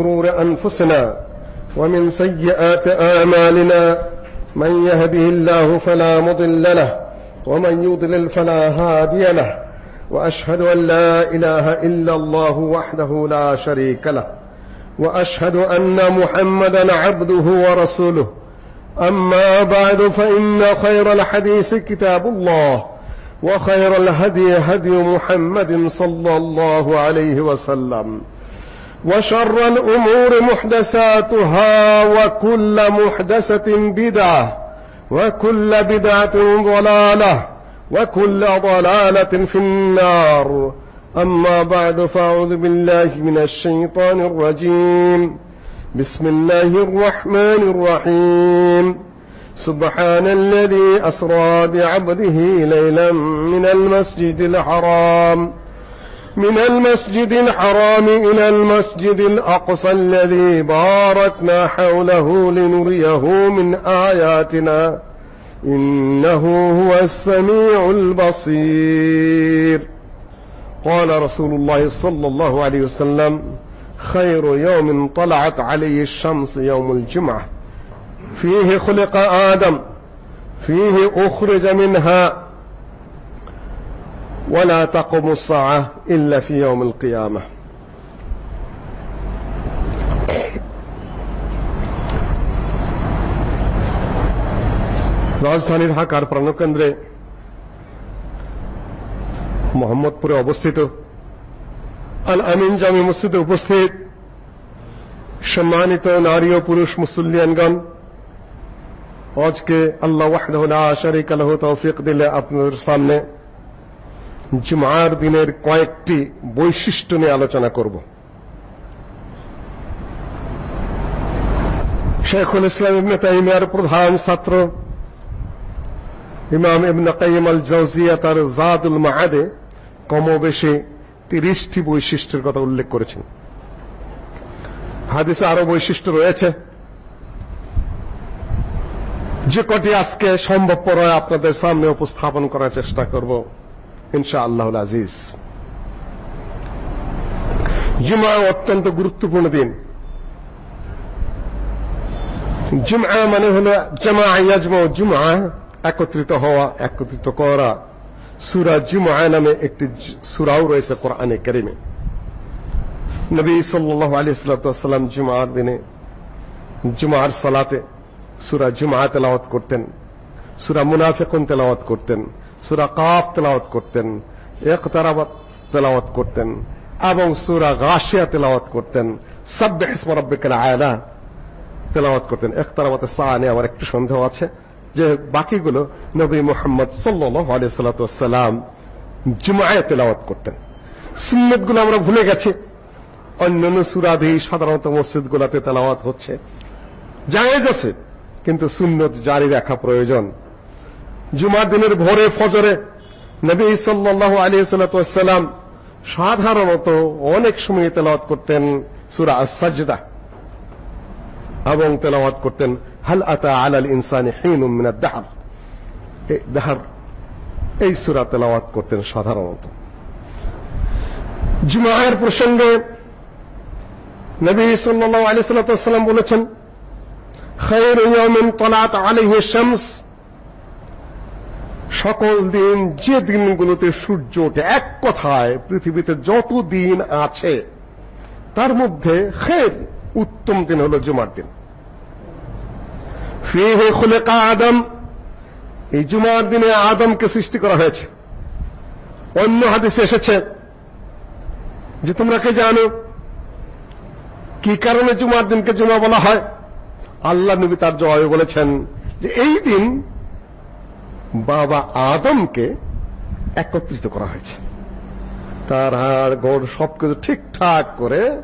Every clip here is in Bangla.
شرور أنفسنا ومن سيئات أعمالنا من يهده الله فلا مضل له ومن يضلل فلا هادي له وأشهد أن لا إله إلا الله وحده لا شريك له وأشهد أن محمدا عبده ورسوله. أما بعد فإن خير الحديث كتاب الله وخير الهدي هدي محمد صلى الله عليه وسلم. وشر الأمور محدثاتها وكل محدثة بدعة وكل بدعة ضلالة وكل ضلالة في النار. أما بعد فأعوذ بالله من الشيطان الرجيم. بسم الله الرحمن الرحيم. سبحان الذي أسرى بعبده ليلا من المسجد الحرام. من المسجد الحرام إلى المسجد الأقصى الذي باركنا حوله لنريه من آياتنا. إنه هو السميع البصير. قال رسول الله صلى الله عليه وسلم خير يوم طلعت عليه الشمس يوم الجمعة. فيه خلق آدم فيه أخرج منها ولا تقوم الساعة إلا في يوم القيامة রাজধানী ঢাকার প্রাণকেন্দ্রে মোহাম্মদপুরে অবস্থিত আল আমিন জামি মসজিদে উপস্থিত সম্মানিত নারী ও পুরুষ মুসল্লিয়ানগণ আজকে আল্লাহ ওয়াহদাহু লা শারীকা লাহু তৌফিক দিলে আপনাদের সামনে জুমার দিনের কয়েকটি বৈশিষ্ট্য নিয়ে আলোচনা করব। শেখুল ইসলাম ইবনে তাইমিয়ার প্রধান ছাত্র, ইমাম ইবনে কাইয়িম আল জাওজিয়া তার জাদুল মাআদে কমবেশি তিরিশটি বৈশিষ্ট্যের কথা উল্লেখ করেছেন। হাদিসে আরও বৈশিষ্ট্য রয়েছে। যে কটি আজকে সম্ভবপর আপনাদের সামনে উপস্থাপন করার চেষ্টা করব। ইনশা আল্লাহুল আজিজ। জুমা অত্যন্ত গুরুত্বপূর্ণ দিন। জুমা মানে হলো জামা ইয়াজমা জুমা একত্রিত হওয়া, একত্রিত করা। সূরা জুমা নামে একটি সূরাও রয়েছে কোরআনে কারীমে। নবী সাল্লাল্লাহু আলাইহি সাল্লাম জুমার দিনে, জুমার সালাতে সূরা জুমা তেলাওয়াত করতেন। সূরা মুনাফিকুন তেলাওয়াত করতেন। সূরা কাফ তেলাওয়াত করতেন, ইকতারাবাত তেলাওয়াত করতেন, এবং সূরা গাশিয়া তেলাওয়াত করতেন, সাব্বিহ ইসমা রাব্বিকাল আলা তেলাওয়াত করতেন। ইকতারাবাত সাআনি আমার একটু সন্দেহ আছে যে বাকিগুলো নবী মুহাম্মদ সাল্লাল্লাহু আলাইহি সাল্লাম জুমায়ে তেলাওয়াত করতেন। সুন্নাতগুলো আমরা ভুলে গেছি। অন্যান্য সূরাদি সাধারণত মসজিদগুলোতে তেলাওয়াত হচ্ছে। জায়েজ আছে, কিন্তু সুন্নত জারি রাখা প্রয়োজন। জুমার দিনের ভোরে, ফজরে নবী সাল্লাল্লাহু আলাইহি সাল্লাম সাধারণত অনেক সময় তেলাওয়াত করতেন সূরা আস-সাজদা এবং তেলাওয়াত করতেন, হাল আতা আলাল ইনসানি হিনুম মিনাদ দাহর? এই দাহর, এই সূরা তেলাওয়াত করতেন সাধারণত। জুমার প্রসঙ্গে নবী সাল্লাল্লাহু আলাইহি সাল্লাম বলেছেন, খায়রু ইয়াউমিন তালাত আলাইহি শামস। সকল দিন যে দিনগুলোতে সূর্য ওঠে, এক কথায় পৃথিবীতে যত দিন আছে, তার মধ্যে খের উত্তম দিন হলো জুমার দিন। ফিহে খুলেকা আদম, এই জুমার দিনে আদমকে সৃষ্টি করা হয়েছে। অন্য হাদিসে এসেছে যে তোমরা কে জানো কি কারণে জুমার দিনকে জুমা বলা হয়? আল্লাহ নবী তার জবাবে বলেছেন যে এই দিন বাবা আদমকে একত্রিত করা হয়েছে। তার হাড়, গোড় সবকিছু ঠিকঠাক করে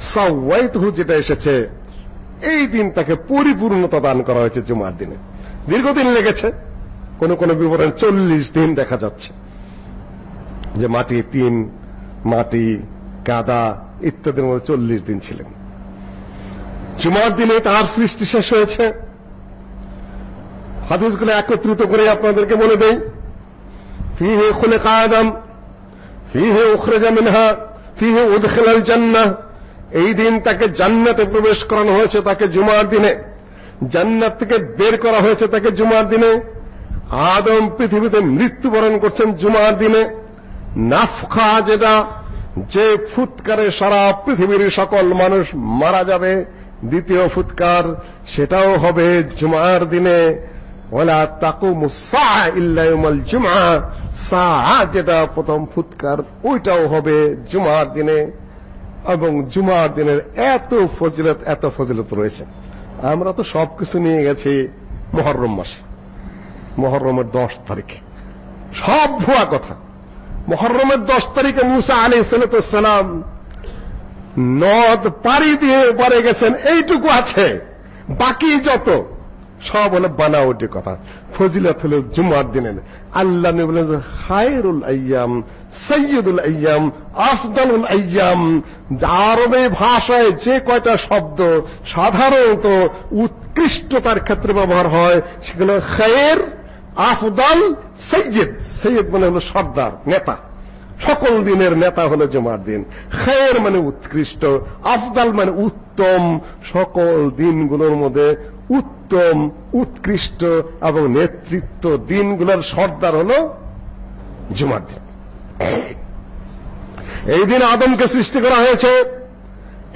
সাওয়াইতহু যেটা এসেছে, এই দিন তাকে পরিপূর্ণতা দান করা হয়েছে জুমার দিনে। দীর্ঘদিন লেগেছে, কোন কোন বিবরণ চল্লিশ দিন দেখা যাচ্ছে। যে মাটি তিন মাটি কাদা ইত্যাদির মধ্যে চল্লিশ দিন ছিলেন। জুমার দিনে তার সৃষ্টি শেষ হয়েছে। হাদিসগুলো একত্রিত করে আপনাদেরকে বলে দেই। ফিহে খুলিকা আদম, ফিহে উখরাজা মিনহা, ফিহে উদখিলাল জান্নাহ। এই দিন তাকে জান্নাতে প্রবেশ করানো হয়েছে তাকে জুমার দিনে। জান্নাত থেকে বের করা হয়েছে তাকে জুমার দিনে। আদম পৃথিবীতে মৃত্যুবরণ করছেন জুমার দিনে। নাফখা যেটা, যে ফুৎকারে সারা পৃথিবীর সকল মানুষ মারা যাবে, দ্বিতীয় ফুৎকার সেটাও হবে জুমার দিনে। ওয়ালা তাকুমু সা ইল্লা ইয়াউমাল জুমআ। সা যেটা প্রথম ফুৎকার, ওইটাও হবে জুমার দিনে। এবং জুমার দিনের এত ফজিলত এত ফজিলত রয়েছে। আমরা তো সবকিছু নিয়ে গেছি মহরম মাসে। মহরমের দশ তারিখে। সব ভুয়া কথা। মহরমের দশ তারিখে মুসা আলী সালাম নদ পাড়ি দিয়ে পরে গেছেন। এইটুকু আছে। বাকি যত সব হলো বানাওটি কথা। ফজিলত হলো জুমার দিনের। আল্লাহ নবী বলেন খায়রুল আইয়াম সৈয়দুল আইয়াম, আফদালুল আইয়াম। আরবে ভাষায় যে কয়টা শব্দ সাধারণত উৎকৃষ্টতার ক্ষেত্রে ব্যবহার হয়, সেগুলো খায়ের, আফদাল সৈয়দ সৈয়দ মানে হলো সর্দার, নেতা। সকল দিনের নেতা হলো জুমার দিন। খের মানে উৎকৃষ্ট, আফদাল মানে উত্তম। সকল দিনগুলোর মধ্যে উত্তম উৎকৃষ্ট এবং নেতৃত্ব দিনগুলোর সর্দার হল জুমার দিন। এই দিন আদমকে সৃষ্টি করা হয়েছে,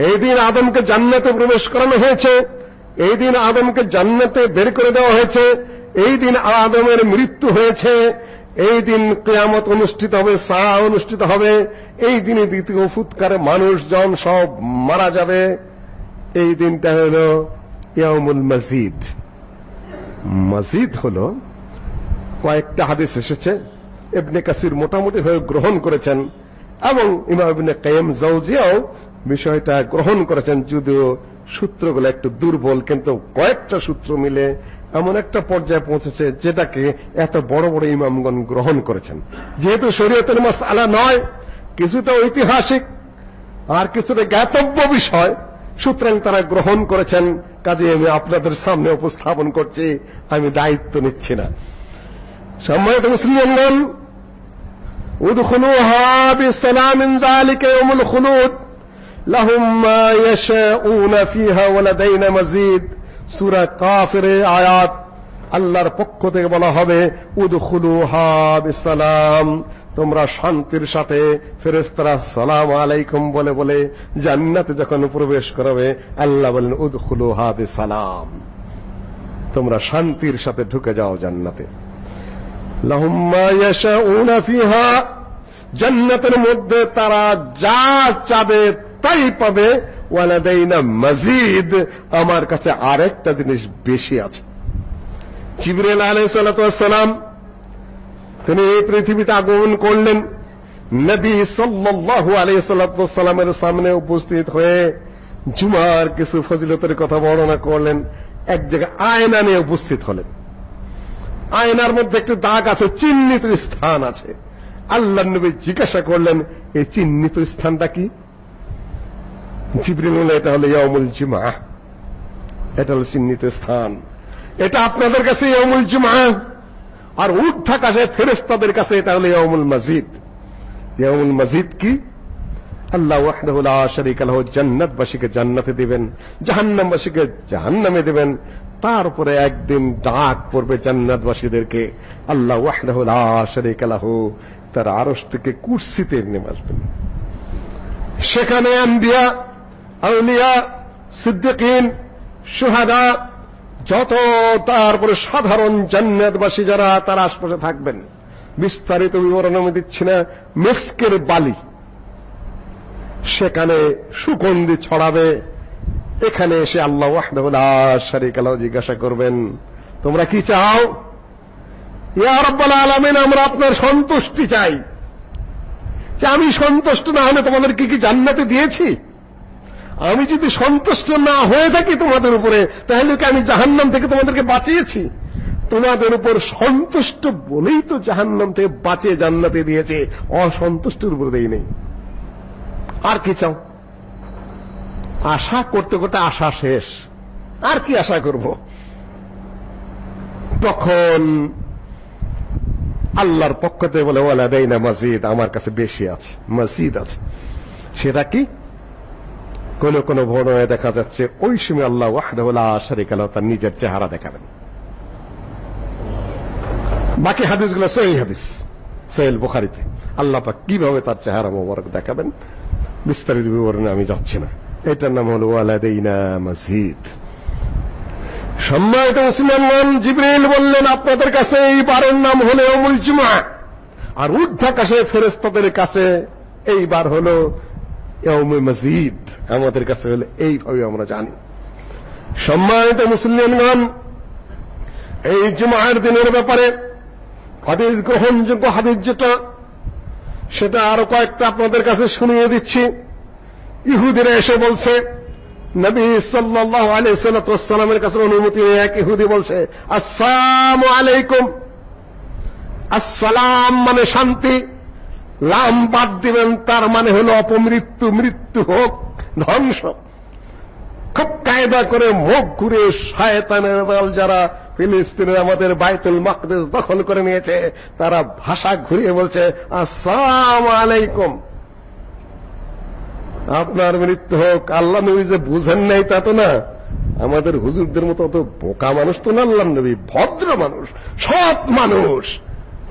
এই দিন আদমকে জান্নাতে প্রবেশ করানো হয়েছে, এই দিন আদমকে জান্নাতে বের করে দেওয়া হয়েছে, এই দিন আদমের মৃত্যু হয়েছে, এই দিন কিয়ামত অনুষ্ঠিত হবে সা অনুষ্ঠিত হবে, এই দিনে দ্বিতীয় ফুৎকারে মানুষজন সব মারা যাবে, এই দিনটা হলো ইয়ামুল মসজিদ মসজিদ হলো কয়েকটা হাদিস এসেছে, ইবনে কাসির মোটামুটি হয়ে গ্রহণ করেছেন এবং ইমাম ইবনে কাইম বিষয়টা গ্রহণ করেছেন, যদিও সূত্রগুলো একটু দুর্বল, কিন্তু কয়েকটা সূত্র মিলে এমন একটা পর্যায়ে পৌঁছেছে যেটাকে এত বড় বড় ইমামগণ গ্রহণ করেছেন। যেহেতু শরীয়তের মাসআলা নয়, কিছুটা ঐতিহাসিক আর কিছুটা জ্ঞাতব্য বিষয় সুতরাং তারা গ্রহণ করেছেন কাজে আমি আপনাদের সামনে উপস্থাপন করছি, আমি দায়িত্ব নিচ্ছি না। সম্মানিত মুসলিমগণ সূরা আয়াত আল্লাহর পক্ষ থেকে বলা হবে, উদখুলুহা বিসালাম। তোমরা শান্তির সাথে ফেরেশতারা সালাম আলাইকুম বলে বলে জান্নাতে যখন প্রবেশ করবে, আল্লাহ বলেন উদখুলুহা বিসালাম তোমরা শান্তির সাথে ঢুকে যাও জান্নাতে। লাহুম মা ইয়াশাউনা ফিহা, জান্নাতের মধ্যে তারা যা চাবে তাই পাবে। ওয়ালাদাইনা মজিদ আমার কাছে আরেকটা জিনিস বেশি আছে। জিবরিল আলাইহিস সালাম তিনি এই পৃথিবীতে আগমন করলেন। নবী সাল্লাল্লাহু আলাইহি সাল্লামের সামনে উপস্থিত হয়ে জুমার কিছু ফজিলতের কথা বর্ণনা করলেন। এক জায়গায় আয়না নিয়ে উপস্থিত হলেন। আয়নার মধ্যে একটু দাগ আছে, চিহ্নিত স্থান আছে। আল্লাহ নবী জিজ্ঞাসা করলেন, এই চিহ্নিত স্থানটা কি? জিবরিল এটা হলো ইয়াউমুল জুমা এটা হলো চিহ্নিত স্থান। এটা আপনাদের কাছে ইয়াউমুল জুমা আর ঊর্ধ্বাকাশে ফেরেশতাদের কাছে, এটা হলো ইয়াউমুল মসজিদ ইয়াউমুল মসজিদ কি? আল্লাহ ওয়াহদাহু লা শারীকা লাহু, জান্নাতবাসীকে জান্নাতে দিবেন, জাহান্নামবাসীকে জাহান্নামে দিবেন। তারপরে একদিন ডাক পড়বে জান্নাতবাসীদেরকে, আল্লাহ ওয়াহদাহু লা শারীকা লাহু, তার আরশ থেকে কুরসিতে নেমে আসবেন। সেখানে আম্বিয়া, আউলিয়া, সিদ্দিকিন সুহাদা যত তারপরে সাধারণ জান্নাতবাসী যারা, তার আশপাশে থাকবেন। বিস্তারিত বিবরণ আমি দিচ্ছি না। মিস্কের বালি। সেখানে সুগন্ধি ছড়াবে। এখানে এসে আল্লাহ ওয়াহদাহু লা শারীকা জিজ্ঞাসা করবেন, তোমরা কি চাও? ইয়া আলামিন, আমরা আপনার সন্তুষ্টি চাই। যে আমি সন্তুষ্ট না হলে তোমাদের কি কি জান্নাতে দিয়েছি? আমি যদি সন্তুষ্ট না হয়ে থাকি তোমাদের উপরে, তাহলে কি আমি জাহান্নাম থেকে তোমাদেরকে বাঁচিয়েছি? তোমাদের উপর সন্তুষ্ট বলেই তো জাহান্নাম থেকে বাঁচিয়ে জান্নাতে দিয়েছে। অসন্তুষ্টের উপর দেই নেই। আর কি চাও? আশা করতে করতে আশা শেষ। আর কি আশা করব? তখন আল্লাহর পক্ষ থেকে বলে ওয়ালা দেইনা মসজিদ আমার কাছে বেশি আছে মসজিদ আছে। সেটা কি? কোন কোন বর্ণনায় দেখা যাচ্ছে। ওই সময় আল্লাহ ওয়াহদাহু লা শারীকা লাহু, তার নিজের চেহারা দেখাবেন। বাকি হাদিসগুলো সহিহ হাদিস, সহিহ বুখারীতে। আল্লাহ পাক কীভাবে তার চেহারা মোবারক দেখাবেন, বিস্তারিত বিবরণে আমি যাচ্ছি না। এটার নাম হলো, ওয়ালাদাইনা মসজিদ সম্মানিত মুসলমান, জিবরিল বললেন, আপনাদের কাছে এই বারের নাম হলো, ইয়াউমুল জুমআ। আর ঊর্ধ্বাকাশে ফেরেশতাদের কাছে এই বার হলো ইয়াউমুল মসজিদ। আমাদের কাছে হলো এইভাবে আমরা জানি। সম্মানিত মুসলিমগণ, এই জুমার দিনের ব্যাপারে হাদিস গ্রহণযোগ্য হাদিস যেটা, সেটা আরও কয়েকটা আপনাদের কাছে শুনিয়ে দিচ্ছি। ইহুদিরা এসে বলছে, নবী সাল্লাল্লাহু আলাইহি সাল্লামের কাছে অনুমতি নিয়ে এক ইহুদি বলছে, আসসালামু আলাইকুম। আসসালাম মানে শান্তি। লাম বাদ দিবেন, তার মানে হলো অপমৃত্যু, মৃত্যু হোক, ধ্বংস। খুব কায়দা করে মুখ ঘুরে শায়তানের দল যারা ফিলিস্তিনের আমাদের বাইতুল মাকদেস দখল করে নিয়েছে, তারা ভাষা ঘুরিয়ে বলছে, আসসালামু আলাইকুম। আপনার মৃত্যু হোক, আল্লাহ নবী যে বুঝেন নাই তা তো না। আমাদের হুজুরদের মতো অত বোকা মানুষ তো না, আল্লাহ নবী, ভদ্র মানুষ, সৎ মানুষ।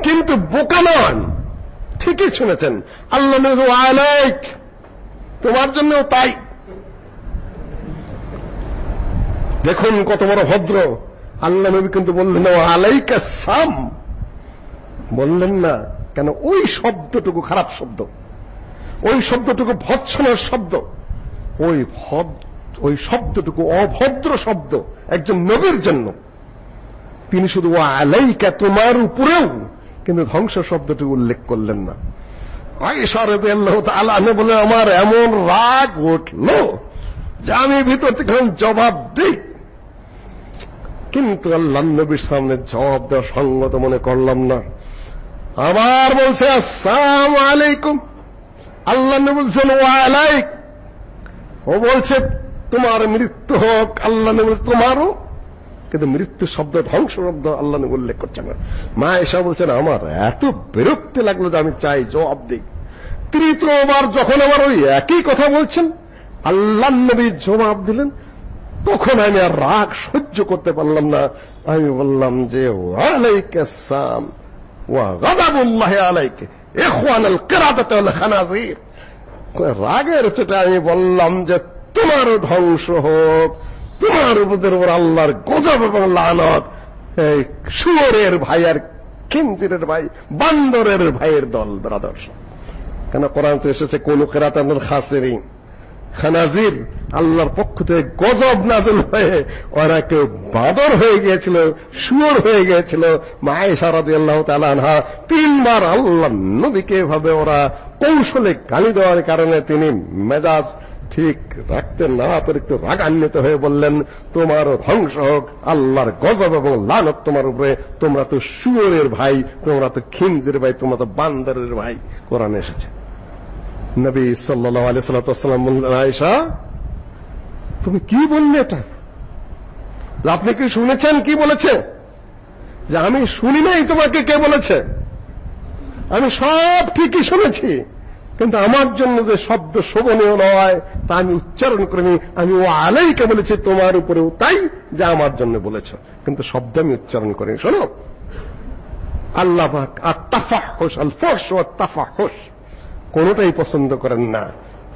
কিন্তু বোকা নন। ঠিকই শুনেছেন। আল্লাহ আলাইক। তোমার জন্য তাই। দেখুন কত বড় ভদ্র। আল্লাহ নবী কিন্তু বললেন আলাইকা সাম। বললেন না, কেন ওই শব্দটুকু খারাপ শব্দ, ওই শব্দটুকু ভৎসনের শব্দ, ওই ওই শব্দটুকু অভদ্র শব্দ একজন নবীর জন্য। তিনি শুধু, ও আলাইকা তোমার উপরেও কিন্তু ধ্বংস শব্দটি উল্লেখ করলেন না। আয়েশা রাদিয়াল্লাহু তাআলা বলে, আমার এমন রাগ উঠল যে আমি ভিতর থেকে জবাব দিই। কিন্তু আল্লাহ নবীর সামনে জবাব দেওয়া সঙ্গত মনে করলাম না। আবার বলছে, আসসালামু আলাইকুম। আল্লাহ নবী বলছেন ওয়ালাইক ও বলছে, তোমার মৃত্যু হোক, আল্লাহ নবী তোমারও কিন্তু মৃত্যু শব্দ, ধ্বংস শব্দ আল্লাহ উল্লেখ করছেন। না মা এসা বলছেন, আমার এত বিরক্তি লাগল যে আমি চাই জবাব দিই। তৃতীয়বার যখন আবার ওই একই কথা বলছেন, আল্লাহ নবী জবাব দিলেন, তখন আমি আর রাগ সহ্য করতে পারলাম না। আমি বললাম যে ওয়ালাইকাসসালাম ওয়া গাদাবুল্লাহি আলাইকা ইখওয়ান আল কিরাদাত ওয়াল রাগের চোটে আমি বললাম যে তোমার ধ্বংস হোক। তোমার উপদের উপর আল্লাহর গজব এবং লানত। এই ভাই আর খিনজিরের ভাই, বান্দরের ভাইয়ের দল, ব্রাদার্স। কেন কোরআন তো এসেছে, কোন কেরাতানের খাসেরিন খানাজির আল্লাহর পক্ষ থেকে গজব নাজল হয়ে ওরা কেউ বাদর হয়ে গিয়েছিল, শুয়োর হয়ে গিয়েছিল। মায়েশা রাদিয়াল্লাহু তাআলা আনহা তিনবার আল্লাহ নবীকে এভাবে ওরা কৌশলে গালি দেওয়ার কারণে তিনি মেজাজ ঠিক রাখতে না পেরে একটু রাগান্বিত হয়ে বললেন, তোমার ধ্বংস হোক, আল্লাহর গজব এবং লানত তোমার উপরে। তোমরা তো শুয়োরের ভাই, তোমরা তো খিনজির ভাই, তোমরা তো বান্দরের ভাই। কোরআনে এসেছে। নবী সাল্লাল্লাহু আলাইহি সাল্লাম বললেন তুমি কি বললে এটা? আপনি কি শুনেছেন কি বলেছে? যে আমি শুনি নাই তোমাকে কে বলেছে? আমি সব ঠিকই শুনেছি। কিন্তু আমার জন্য যে শব্দ শোভনীয় নয়, তা আমি উচ্চারণ করিনি, আমি ও আলাইকে বলেছি, তোমার উপরেও তাই যা আমার জন্য বলেছ। কিন্তু শব্দ আমি উচ্চারণ করিনি। শোনো। আল্লাহ পাক আত্তাফাহুস আল ফহশ ওয়া তাফাহুস কোনটাই পছন্দ করেন না।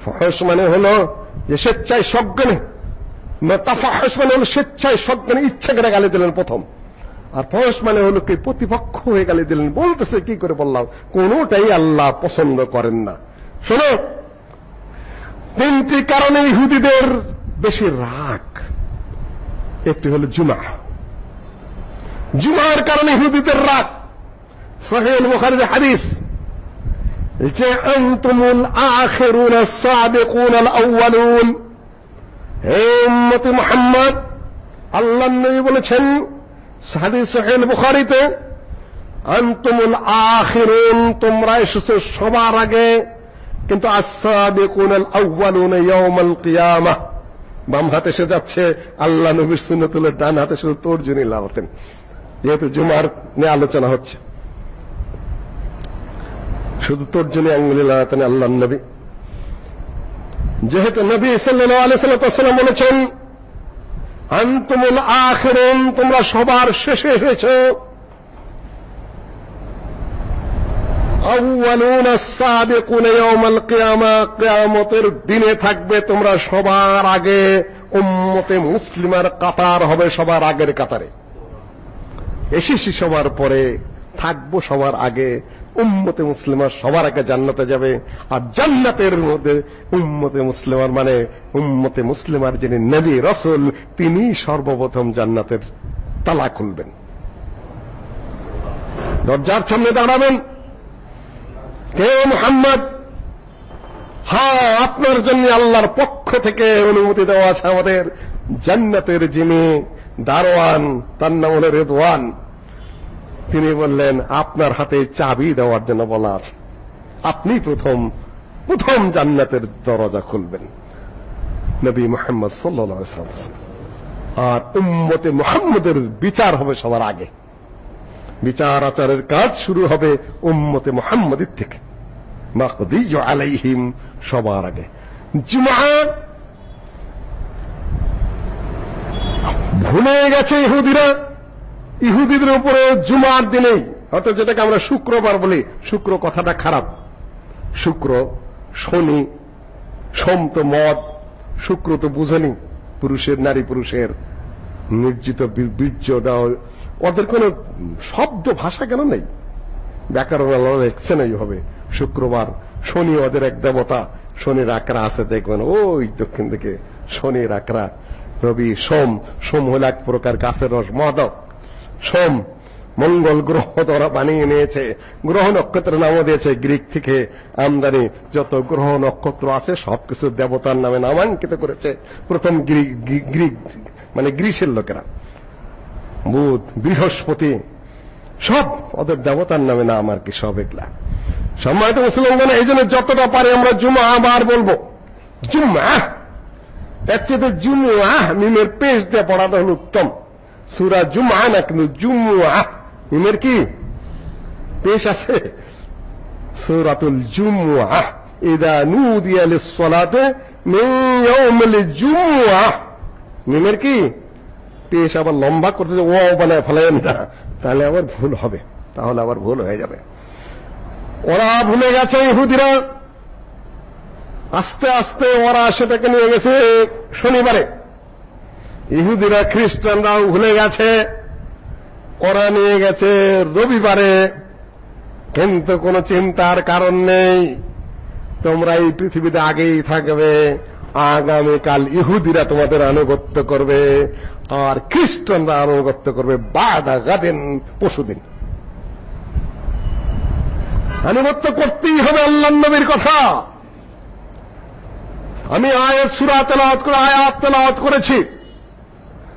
ফহস মানে হলো যে স্বেচ্ছায় সজ্ঞানে। তাফাহস মানে হলো স্বেচ্ছায় সজ্ঞানে ইচ্ছা করে গালি দিলেন প্রথম। আর ফহস মানে হলো কি, প্রতিপক্ষ হয়ে গালি দিলেন। বলতেছে, কি করে বললাম? কোনটাই আল্লাহ পছন্দ করেন না। শোনো, তিনটি কারণে ইহুদিদের বেশি রাগ। একটি হলো জুমা। জুমার কারণে ইহুদিদের রাগ। সহিহ বুখারীর হাদিস, যে আনতুমুল আখিরুন সাবিকুন আল আউয়ালুন হে উম্মতি মুহাম্মদ, আল্লাহ নবী বলেছেন, হাদিস সহিহ বুখারীতে, আনতুমুল আখিরুন, তোমরা এসেছ সবার আগে কিন্তু কিয়ামাহ বাম হাতে এসে যাচ্ছে আল্লাহ নবীর সুন্নতুল ডান হাতে শুধু তর্জনী লাগাতেন যেহেতু জুমার নিয়ে আলোচনা হচ্ছে। শুধু তর্জনী আঙ্গুলি লাগাতেন আল্লাহ নবী। যেহেতু নবী সাল্লাল্লাহু আলাইহি সাল্লাম বলেছেন, আনতুমুল আখিরুন, তোমরা সবার শেষে এসেছ আউয়ালুন আস-সাবিকুন ইয়াউমাল কিয়ামা, কিয়ামতের দিনে থাকবে তোমরা সবার আগে উম্মতে মুসলিমার কাতার হবে সবার আগের কাতারে। এসেছি সবার পরে, থাকব সবার আগে, উম্মতে মুসলিমার সবার আগে জান্নাতে যাবে, আর জান্নাতের মধ্যে উম্মতে মুসলিমার মানে উম্মতে মুসলিমার যিনি নবী, রসুল, তিনি সর্বপ্রথম জান্নাতের তালা খুলবেন। দরজার সামনে দাঁড়াবেন। কে মোহাম্মদ হ্যাঁ আপনার জন্য আল্লাহর পক্ষ থেকে অনুমতি দেওয়া আছে আমাদের জান্নাতের যিনি দারোয়ান, তার নাম হলো রেদওয়ান। তিনি বললেন, আপনার হাতে চাবি দেওয়ার জন্য বলা আছে। আপনি প্রথম প্রথম জান্নাতের দরজা খুলবেন। নবী মোহাম্মদ সাল্লাল্লাহু আলাইহি আর উম্মতে মুহাম্মদের বিচার হবে সবার আগে। বিচার আচারের কাজ শুরু হবে উম্মতে মুহাম্মদের থেকে। মাকদিজু আলাইহিম সবার আগে। জুমআ ভুলে গেছে ইহুদিরা। ইহুদিদের উপরে জুমার দিনেই অর্থাৎ যেটাকে আমরা শুক্রবার বলি, শুক্র কথাটা খারাপ। শুক্র, শনি, সোম তো মদ, শুক্র তো বুঝেনি, পুরুষের নারী পুরুষের। নির্জিত বীর্যটা ওদের কোনো শব্দ, ভাষা কেন নেই? ব্যাকরণ আল্লাহ লিখছেন এইভাবে। শুক্রবার শনি ওদের এক দেবতা, শনির আকরা আছে দেখবেন। ওই দক্ষিণ দিকে শনির আকরা রবি, সোম সোম হল এক প্রকার গাছের রস। মাদক সোম, মঙ্গল গ্রহ দ্বারা বানিয়ে নিয়েছে। গ্রহ নক্ষত্রের নামও দিয়েছে। গ্রিক থেকে আমদানি যত গ্রহ নক্ষত্র আছে, সবকিছু দেবতার নামে নামাঙ্কিত করেছে। প্রথম গ্রিক গ্রিক মানে গ্রীসের লোকেরা। বুধ, বৃহস্পতি, সব ওদের দেবতার নামে নাম আর কি সব এগুলা। সম্মানিত মুসলমান এই জন্য যতটা পারে আমরা জুমা আবার বলব। জুমা এর চেয়ে জুমুয়া মিমের পেশ দিয়ে পড়াটা হল উত্তম। সুরা জুমা না, কিন্তু জুমুয়া মিমের কি? পেশ আছে। সুরাতুল জুমুয়া ইদা নুদিয়া লিস-সালাতে মিন ইয়াউমিল জুমুয়া মিমের কি? পেশ আবার লম্বা করতে ও বানায় ফেলেন না। তাহলে আবার ভুল হবে। তাহলে আবার ভুল হয়ে যাবে। ওরা ভুলে গেছে ইহুদিরা। আস্তে আস্তে ওরা সেটাকে নিয়ে গেছে শনিবারে। ইহুদিরা, খ্রিস্টানরাও ভুলে গেছে। ওরা নিয়ে গেছে রবিবারে। কিন্তু কোনো চিন্তার কারণ নেই। তোমরা এই পৃথিবীতে আগেই থাকবে। আগামীকাল ইহুদিরা তোমাদের আনুগত্য করবে, আর খ্রিস্টানরা আনুগত্য করবে বাদা গাদেন পশুদিন। আনুগত্য করতেই হবে আল্লাহ নবীর কথা। আমি আয়াত, সূরা তেলাওয়াত করে, আয়াত তেলাওয়াত করেছি।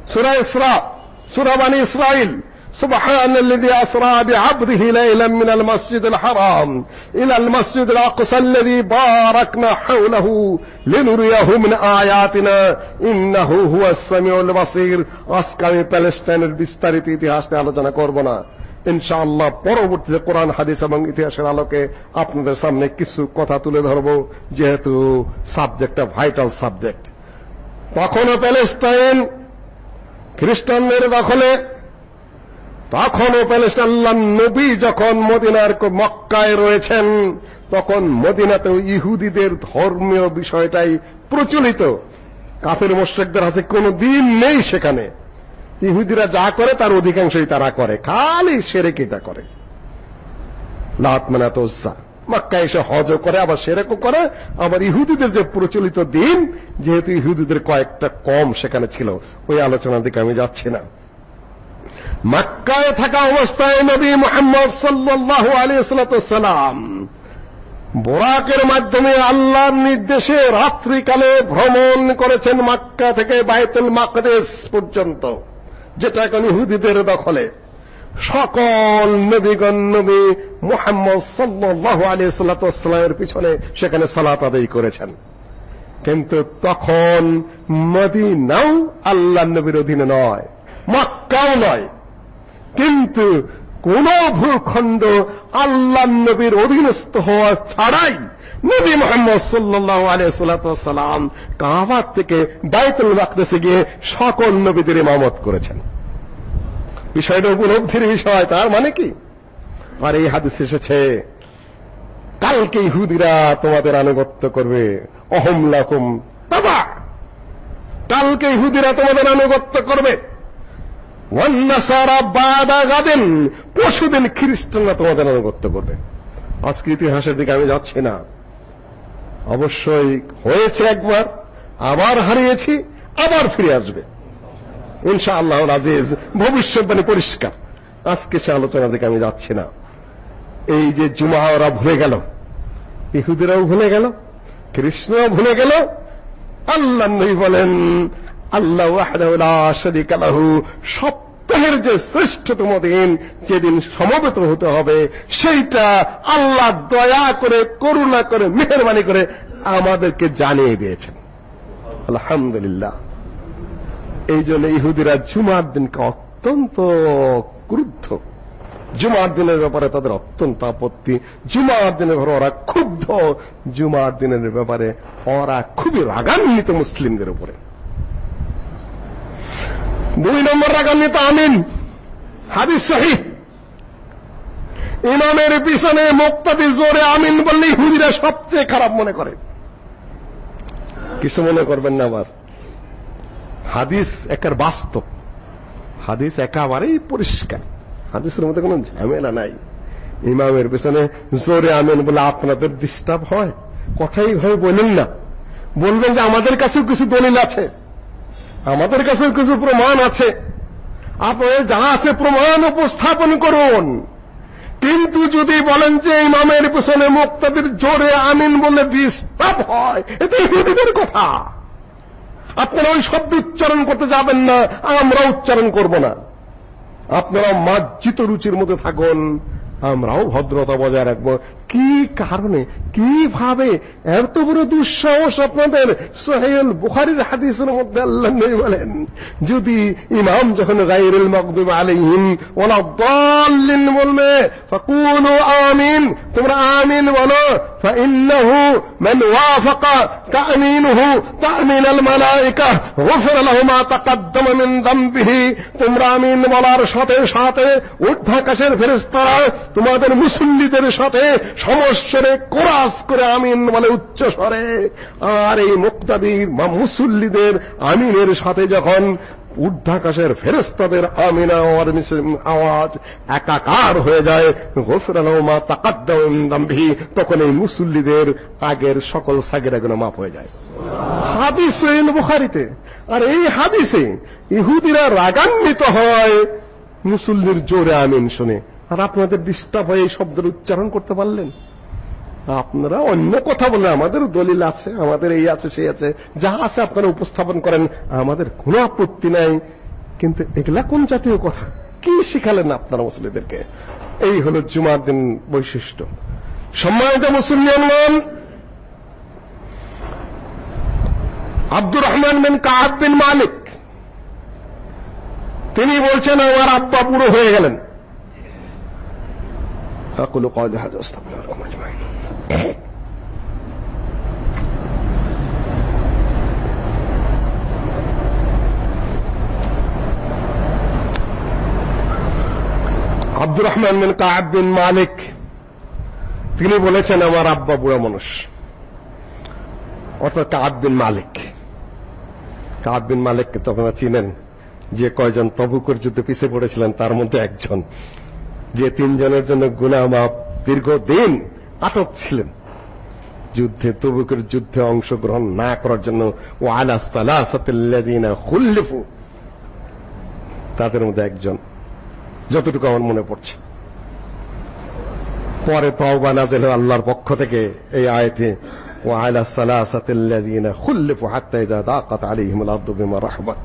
সূরা ইসরা, সূরা বানি ইসরাইল سبحان الذي أسرى بعبده ليلا من المسجد الحرام إلى المسجد الأقصى الذي باركنا حوله لنريه من آياتنا إنه هو السميع البصير আজকে আমি প্যালেস্টাইনের বিস্তারিত ইতিহাস নিয়ে আলোচনা করব না ইনশাআল্লাহ পরবর্তীতে কোরআন হাদিস এবং ইতিহাসের আলোকে আপনাদের সামনে কিছু কথা তুলে ধরব যেহেতু সাবজেক্টটা ভাইটাল সাবজেক্ট তখনও প্যালেস্টাইন খ্রিস্টানদের দখলে তখনও প্যালেস্টাইন আল্লাহ নবী যখন মদিনার মক্কায় রয়েছেন, তখন মদিনাতেও ইহুদিদের ধর্মীয় বিষয়টাই প্রচলিত। কাফের মোশরেকদের আছে কোনো দিন নেই সেখানে। ইহুদিরা যা করে, তার অধিকাংশই তারা করে। খালি সেরেকিটা করে। লাত মানাত মক্কা এসে হজ করে, আবার সেরেকও করে। আবার ইহুদিদের যে প্রচলিত দিন, যেহেতু ইহুদিদের কয়েকটা কম সেখানে ছিল, ওই আলোচনার দিকে আমি যাচ্ছি না। মক্কায় থাকা অবস্থায় নবী মুহাম্মদ সাল্লাল্লাহু আলাইহি সাল্লাম বোরাকের মাধ্যমে আল্লাহর নির্দেশে রাত্রিকালে ভ্রমণ করেছেন মক্কা থেকে বাইতুল মাকদেস পর্যন্ত, যেটা এখন ইহুদিদের দখলে। সকল নবীগণ, নবী মুহাম্মদ সাল্লাল্লাহু আলাইহি সাল্লামের পিছনে সেখানে সালাত আদায় করেছেন। কিন্তু তখন মদিনাও আল্লাহ নবীর অধীনে নয়, মক্কাও নয়। কিন্তু কোন ভূখণ্ড আল্লাহ নবীর অধীনস্থ হওয়া ছাড়াই নবী মোহাম্মদ সাল্লাল্লাহু আলাইহি সাল্লাম কাবার থেকে বাইতুল মাকদেসে গিয়ে সকল নবীদের ইমামত করেছেন। বিষয়টা উপলব্ধির বিষয়, তার মানে কি? আর এই হাদিস এসেছে, কালকে ইহুদিরা তোমাদের আনুগত্য করবে, অহম লাকুম তাবা। কালকে ইহুদিরা তোমাদের আনুগত্য করবে। পশুদিন খ্রিস্টানরা তোমাদের করবে। আজকে ইতিহাসের দিকে আমি যাচ্ছি না। অবশ্যই হয়েছে একবার, আবার হারিয়েছি, আবার ফিরে আসবে। আজিজ ভবিষ্যৎবাণী পরিষ্কার। আজকে সে আলোচনার দিকে আমি যাচ্ছি না। এই যে জুমা ওরা ভুলে গেল, ইহুদিরাও ভুলে গেল কৃষ্ণও ভুলে গেল, আল্লাহ বলেন আল্লাহ ওয়াহদাহু সপ্তাহের যে শ্রেষ্ঠতম দিন, যেদিন সমবেত হতে হবে, সেইটা আল্লাহ দয়া করে, করুণা করে, মেহেরবানি করে আমাদেরকে জানিয়ে দিয়েছেন। আলহামদুলিল্লাহ। এই জন্য ইহুদিরা জুমার দিনকে অত্যন্ত ক্রুদ্ধ। জুমার দিনের ব্যাপারে তাদের অত্যন্ত আপত্তি। জুমার দিনের ব্যাপারে ওরা ক্ষুব্ধ। জুমার দিনের ব্যাপারে ওরা খুবই রাগান্বিত মুসলিমদের উপরে। দুই নম্বর রাগান্বিত আমিন। হাদিস সহি। ইমামের পিছনে মুক্তাদি জোরে আমিন বললে ইহুদিরা সবচেয়ে খারাপ মনে করে। কিছু মনে করবেন না আবার। হাদিস একার বাস্তব। হাদিস একেবারেই পরিষ্কার। হাদিসের মধ্যে কোনো ঝামেলা নাই। ইমামের পিছনে জোরে আমিন বলে আপনাদের ডিস্টার্ব হয়। কথাই ভাবে বলেন না। বলবেন যে আমাদের কাছেও কিছু দলিল আছে। আমাদের কাছেও কিছু প্রমাণ আছে। আপনাদের যা আছে প্রমাণ উপস্থাপন করুন। কিন্তু যদি বলেন যে ইমামের পেছনে মুক্তাদের জোরে আমিন বলে ডিস্টার্ব হয় এটা ইহুদিদের কথা। আপনারা ওই শব্দ উচ্চারণ করতে যাবেন না, আমরা উচ্চারণ করব না। আপনারা মার্জিত রুচির মধ্যে থাকুন। আমরাও ভদ্রতা বজায় রাখবো কি কারণে কিভাবে এত বড় দুঃসাহস আপনাদের সোহেল বুখারীর হাদিসের মধ্যে আল্লাহ নবী বলেন যদি ইমাম যখন গায়রুল মাগদুব আলাইহিম ওয়ালা দাল্লিন বলবে ফাকুলু আমিন তোমরা আমিন বলো فإنه من وافق تأمينه تأمين الملائكة غفر له ما تقدم من ذنبه তোমরা আমিন বলার সাথে সাথে ঊর্ধ্বাকাশের ফেরেশতারা তোমাদের মুসল্লিদের সাথে সমস্যরে কোরাস করে আমিন বলে উচ্চ স্বরে। আর এই মুক্তাদির বা মুসল্লিদের আমিনের সাথে যখন ঊর্ধ্বাকাশের ফেরেস্তাদের আমিনা আওয়াজ একাকার হয়ে যায়, গোফরানো মা তাকাদ্দাম তখন এই মুসল্লিদের আগের সকল সাগেরা গুলো মাফ হয়ে যায়। হাদিস বুখারীতে। আর এই হাদিসে ইহুদিরা রাগান্বিত হয় মুসল্লির জোরে আমিন শুনে। আর আপনাদের ডিস্টার্ব হয়ে এই শব্দের উচ্চারণ করতে পারলেন? আপনারা অন্য কথা বলে আমাদের দলিল আছে, আমাদের এই আছে, সেই আছে, যা আছে আপনারা উপস্থাপন করেন, আমাদের কোনো আপত্তি নাই। কিন্তু এগুলা কোন জাতীয় কথা? কি শিখালেন আপনারা মুসলিমদেরকে এই হলো জুমার দিন বৈশিষ্ট্য। সম্মানিত মুসলিয়ানগণ আব্দুর রহমান বিন কাহাব বিন মালিক, তিনি বলছেন, আমার আব্বা বুড়ো হয়ে গেলেন। أقول قولي هذا أستغفر لكم أجمعين আব্দুর রহমান বিন কাব বিন মালিক তিনি বলেছেন আমার আব্বা বুড়া মানুষ অর্থাৎ কাব বিন মালিক কাব বিন মালিককে তো আপনারা চিনেন যে কয়জন তবুকর যুদ্ধে পিছিয়ে পড়েছিলেন তার মধ্যে একজন যে তিনজনের জন্য গুনাহ মাপ দীর্ঘদিন আটক ছিলেন। যুদ্ধে, তবুকের যুদ্ধে অংশগ্রহণ না করার জন্য ও আলা সালাসাতিল্লাযিনা খুল্লিফু। তাদের মধ্যে একজন। যতটুকু আমার মনে পড়ছে। পরে তওবা নাযিল আল্লাহর পক্ষ থেকে এই আয়াতে ও আলা সালাসাতিল্লাযিনা খুল্লিফু হাত্তা ইযা দাকাত আলাইহিমুল আরদু বিমা রাহবাত।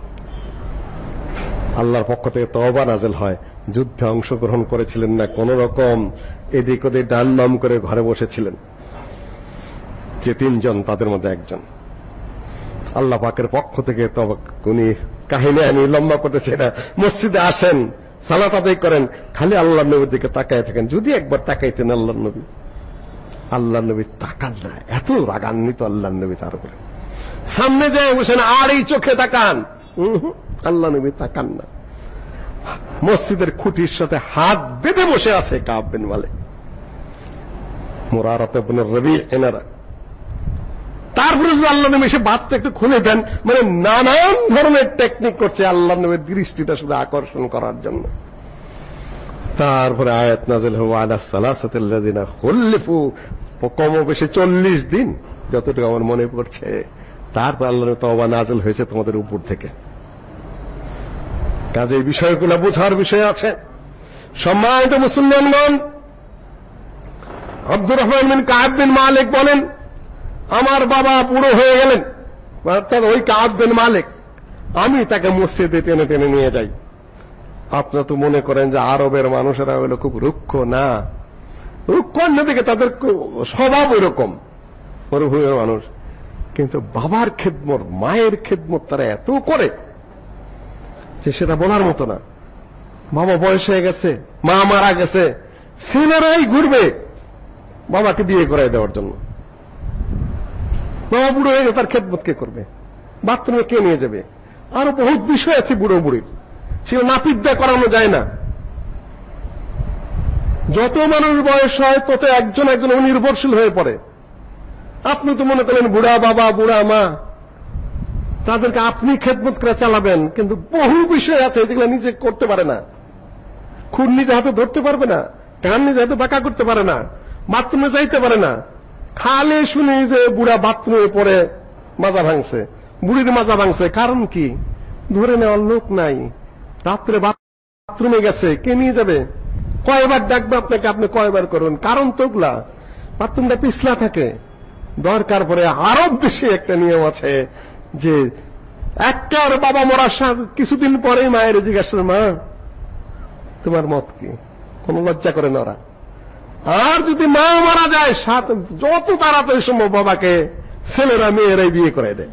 আল্লাহর পক্ষ থেকে তওবা নাযিল হয়। যুদ্ধে অংশগ্রহণ করেছিলেন না কোন রকম এদিক ওদিক ডান বাম করে ঘরে বসেছিলেন। যে তিনজন, তাদের মধ্যে একজন। আল্লাহ পাকের পক্ষ থেকে তবে উনি কাহিনী আমি লম্বা করতে চাই না। মসজিদে আসেন, সালাত আদায় করেন, খালি আল্লাহ নবীর দিকে তাকায় থাকেন। যদি একবার তাকাইতেন আল্লাহ নবী। আল্লাহ নবী তাকান না, এত রাগান্বিত আল্লাহ নবী তার উপরে। সামনে যায় বসেন, আর এই চোখে তাকান। আল্লাহ নবী তাকান না। মসজিদের খুঁটির সাথে হাত বেঁধে বসে আছে কাব বিন মালিক মুরারাত ইবনে রবি এনারা। তারপরে যদি আল্লাহ নবী এসে বাতটা একটু খুলে দেন মানে নানান ধরনের টেকনিক করছে আল্লাহ নবীর দৃষ্টিটা শুধু আকর্ষণ করার জন্য। তারপরে আয়াত নাজিল হওয়া আলা সালাসাতিল্লাযিনা হুল্লিফু কম বেশি চল্লিশ দিন, যতটুকু আমার মনে পড়ছে। তারপর আল্লাহ তওবা নাজিল হয়েছে তোমাদের উপর থেকে। কাজে এই বিষয়গুলো বোঝার বিষয় আছে। সম্মানিত মুসলমানগণ, আব্দুর রহমান বিন কায়েব বিন মালিক বলেন, আমার বাবা পুরো হয়ে গেলেন, অর্থাৎ ওই কাব বিন মালিক, আমি তাকে মসজিদে টেনে টেনে নিয়ে যাই। আপনারা তো মনে করেন যে আরবের মানুষেরা হলো খুব রুক্ষ, না। রুক্ষ অন্যদিকে তাদের স্বভাব ওইরকম, মরুভূমির মানুষ। কিন্তু বাবার খেদমত, মায়ের খেদমত তারা এত করে যে সেটা বলার মতো না। বাবা বয়স হয়ে গেছে, মা মারা গেছে, ছেলেরাই ঘুরবে বাবাকে বিয়ে করাই দেওয়ার জন্য। বাবা বুড়ো হয়ে গেছে তার খেদমত কে করবে? বাথরুমে কে নিয়ে যাবে? আরও বহুত বিষয় আছে বুড়ো বুড়ির। সেগুলো নাপিদ্যা করানো যায় না। যত মানুষ বয়স হয়, তত একজন একজন নির্ভরশীল হয়ে পড়ে। আপনি তো মনে করেন বুড়া বাবা, বুড়া মা তাদেরকে আপনি খেদমত করে চালাবেন, কিন্তু বহু বিষয় আছে যেগুলো নিজে করতে পারে না। খুন নিজে হাতে ধরতে পারবে না কান নিজে হাতে বাঁকা করতে পারে না, বাথরুমে যাইতে পারে না। খালে শুনি যে বুড়া বাথরুমে পড়ে, মাজা ভাঙছে। বুড়ির মাজা ভাঙছে, কারণ কি? ধরে নেওয়ার লোক নাই। রাত্রে বাথরুমে গেছে, কে নিয়ে যাবে? কয়বার ডাকবে আপনাকে, আপনি কয়বার করুন? কারণ তোগুলা বাথরুমটা পিছলা থাকে। দরকার পরে আরব দেশে একটা নিয়ম আছে যে একটার বাবা মরার কিছুদিন পরেই মায়ের জিজ্ঞাসা মা, তোমার মত কি? কোন লজ্জা করে না ওরা? আর যদি মা মারা যায়, সাত যত তাড়াতাড়ি সম্ভব বাবাকে, ছেলেরা, মেয়েরাই বিয়ে করে দেয়।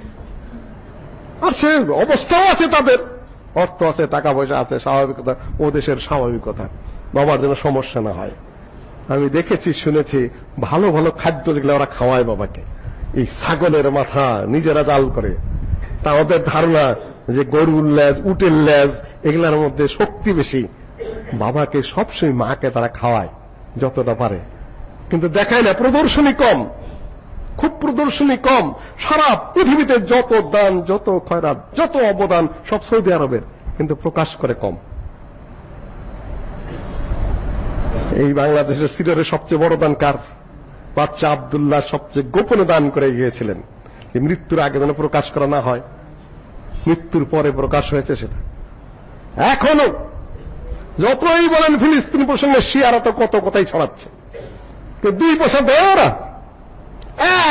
আর সে অবস্থাও আছে তাদের। অর্থ আছে, টাকা পয়সা আছে, স্বাভাবিকতা, ও দেশের স্বাভাবিকতা। বাবার জন্য সমস্যা না হয়। আমি দেখেছি, শুনেছি, ভালো ভালো খাদ্য যেগুলো ওরা খাওয়ায় বাবাকে। এই ছাগলের মাথা নিজেরা জাল করে। তা ওদের ধারণা যে গরুর লেজ, উটের লেজ, এগুলার মধ্যে শক্তি বেশি। বাবাকে সবসময় মাকে তারা খাওয়ায়, যতটা পারে। কিন্তু দেখায় না, প্রদর্শনী কম। খুব প্রদর্শনী কম। সারা পৃথিবীতে যত দান, যত খয়রাত, যত অবদান, সব সৌদি আরবের। কিন্তু প্রকাশ করে কম। এই বাংলাদেশের সিরিয়ারের সবচেয়ে বড় দান কার বাচ্চা আবদুল্লাহ সবচেয়ে গোপনে দান করে গিয়েছিলেন। মৃত্যুর আগে যেন প্রকাশ করা না হয়। মৃত্যুর পরে প্রকাশ হয়েছে সেটা। এখনও যতই বলেন ফিলিস্তিন প্রসঙ্গে শিয়ারা তো কত কথাই ছড়াচ্ছে। দুই পয়সা দেয় ওরা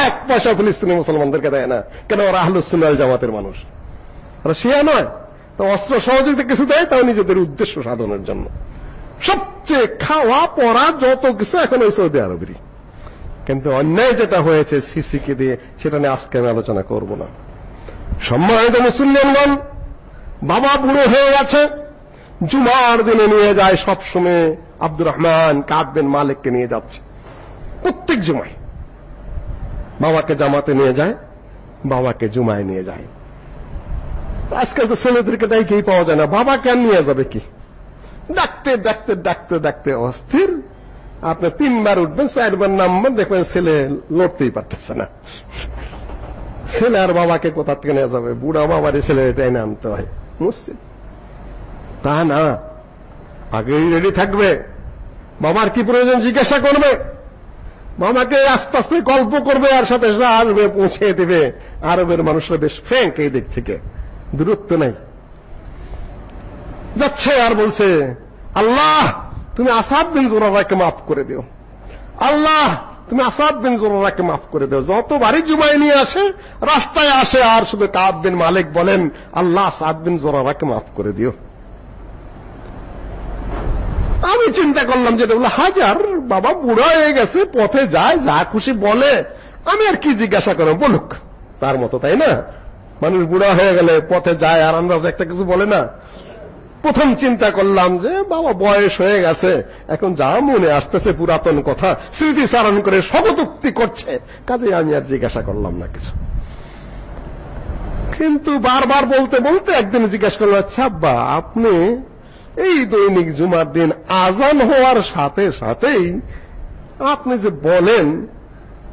এক পয়সা ফিলিস্তিনি মুসলমানদেরকে দেয় না। কেন ওরা আহলুসুন্নাল জামাতের মানুষ? ওরা শিয়া নয়। তো অস্ত্র সহযোগিতা কিছু দেয়, তাও নিজেদের উদ্দেশ্য সাধনের জন্য। সবচেয়ে খাওয়া পড়া যত কিছু এখন ওই সৌদি আরবেরই। কিন্তু অন্যায় যেটা হয়েছে সিসিকে দিয়ে, সেটা নিয়ে আজকে আমি আলোচনা করব না। সম্মানিত মুসলিমগণ বাবা বুড়ো হয়ে গেছে। জুমার দিনে নিয়ে যায় সবসময় আব্দুর রহমান কাববেন মালিককে নিয়ে যাচ্ছে। প্রত্যেক জুমায় বাবাকে জামাতে নিয়ে যায়, বাবাকে জুমায় নিয়ে যায়। আজকাল তো ছেলেদেরকে ডাইকেই পাওয়া যায় না, বাবা কেন নিয়ে যাবে কি? ডাকতে ডাকতে ডাকতে ডাকতে অস্থির। আপনি তিনবার উঠবেন, চারবার নামবেন, দেখবেন ছেলে লড়তেই পারতেছে না। ছেলে আর বাবাকে কোথা থেকে নিয়ে যাবে? বুড়া বাবার ছেলে এটাই আনতে হয়। মসজিদ তা না। আগেই রেডি থাকবে। বাবার কি প্রয়োজন জিজ্ঞাসা করবে? মামাকে আস্তে আস্তে গল্প করবে আর সাথে সাথে আসবে, পৌঁছে দেবে। আরবের মানুষরা বেশ ফ্র্যাঙ্ক এই দিক থেকে। দূরত্ব নাই। যাচ্ছে আর বলছে, আল্লাহ তুমি আসাদ বিন জোরারাকে মাফ করে দিও। আল্লাহ, তুমি আসাদ বিন জোরারাকে মাফ করে দিও। যতবারই জুমায় নিয়ে আসে, রাস্তায় আসে, আর শুধু কাব বিন মালিক বলেন, আল্লাহ আসাদ বিন জোরারাকে মাফ করে দিও। আমি চিন্তা করলাম যেটা বলে হাজার বাবা বুড়ো হয়ে গেছে, পথে যায়, যা খুশি বলে। আমি আর কি জিজ্ঞাসা করব, বলুক। তার মতো, তাই না? মানুষ বুড়া হয়ে গেলে পথে যায়, আর আন্দাজ একটা কিছু বলে না। প্রথম চিন্তা করলাম যে, বাবা, বয়স হয়ে গেছে। এখন যা মনে আসতেছে পুরাতন কথা, স্মৃতিচারণ করে শপথোক্তি করছে। কাজে আমি আর জিজ্ঞাসা করলাম না কিছু। কিন্তু বারবার বলতে বলতে একদিন জিজ্ঞাসা করল আচ্ছা আব্বা, আপনি এই দৈনিক জুমার দিন আজান হওয়ার সাথে সাথেই আপনি যে বলেন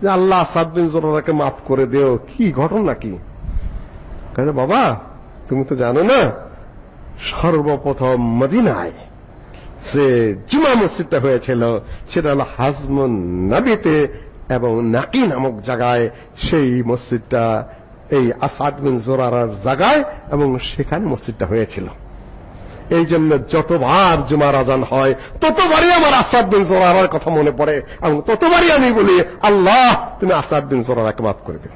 যে আল্লাহ আসাদ বিন জোরাকে মাফ করে দেও, কি ঘটনা কি? কাজে বাবা, তুমি তো জানো না সর্বপ্রথম মদিনায় যে জুমা মসজিদটা হয়েছিল, সেটা হল হাজমুন নাবিতে এবং নাকি নামক জায়গায়। সেই মসজিদটা, এই আসাদ বিন জোরার জায়গায় এবং সেখানে মসজিদটা হয়েছিল। এই জন্য যতবার জুমার আজান হয়, ততবারই আমার আসাদ বিন জোরার কথা মনে পড়ে। এবং ততবারই আমি বলি, আল্লাহ, তুমি আসাদ বিন জোরারকে মাফ করে দিন।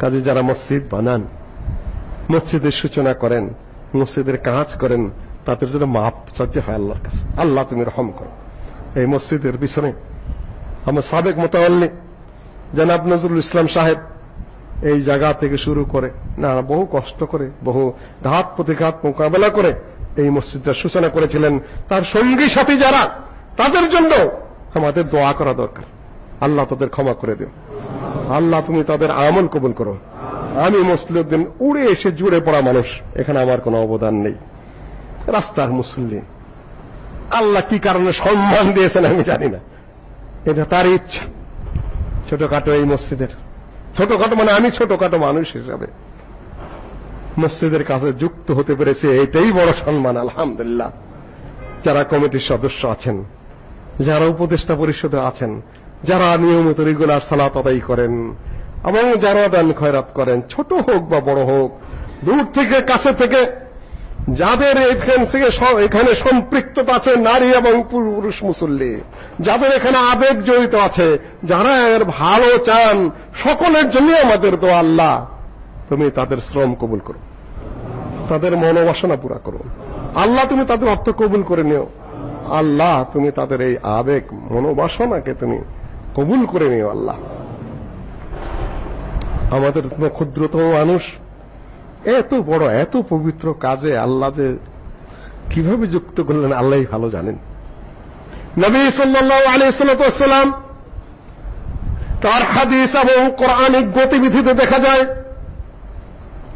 কাজে যারা মসজিদ বানান মসজিদের সূচনা করেন, মসজিদের কাজ করেন, তাদের জন্য মাপ চাইতে হয় আল্লাহর কাছে। আল্লাহ, তুমি রহম করো। এই মসজিদের পিছনে আমার সাবেক মোতাল্লি জনাব নজরুল ইসলাম সাহেব এই জায়গা থেকে শুরু করে, না, বহু কষ্ট করে, বহু ঘাত প্রতিঘাত মোকাবেলা করে এই মসজিদটার সূচনা করেছিলেন। তার সঙ্গী সাথী যারা, তাদের জন্য আমাদের দোয়া করা দরকার। আল্লাহ তাদের ক্ষমা করে দিও আল্লাহ, তুমি তাদের আমল কবুল করো। আমি মুসলিউদ্দিন উড়ে এসে জুড়ে পড়া মানুষ, এখানে আমার কোনো অবদান নেই। রাস্তার মুসল্লি। আল্লাহ কি কারণে সম্মান দিয়েছেন আমি জানি না। এটা তার ইচ্ছা। ছোটখাটো এই মসজিদের। ছোটখাটো মানে আমি ছোটখাটো মানুষ হিসাবে। মসজিদের কাছে যুক্ত হতে পেরেছে, এটাই বড় সম্মান, আলহামদুলিল্লাহ। যারা কমিটির সদস্য আছেন, যারা উপদেষ্টা পরিষদে আছেন, যারা নিয়মিত রেগুলার সালাত আদায় করেন এবং যারা দান খয়রাত করেন। ছোট হোক বা বড় হোক, দূর থেকে, কাছে থেকে, যাদের এখান থেকে এখানে সম্পৃক্ততা আছে নারী এবং পুরুষ মুসল্লি, যাদের এখানে আবেগ জড়িত আছে, যারা এর ভালো চান, সকলের জন্য আমাদের দোয়া আল্লাহ। তুমি তাদের শ্রম কবুল করো। তাদের মনোবাসনা পুরা করো। আল্লাহ, তুমি তাদের অর্থ কবুল করে নিও। আল্লাহ, তুমি তাদের এই আবেগ, মনোবাসনাকে তুমি কবুল করে নিও আল্লাহ। আমাদের ক্ষুদ্রতম মানুষ এত বড়, এত পবিত্র কাজে আল্লাহ যে কীভাবে যুক্ত করলেন আল্লাহই ভালো জানেন। নবী সাল্লাল্লাহু আলাইহি সাল্লাম তার হাদিস এবং কোরআনিক গতিবিধিতে দেখা যায়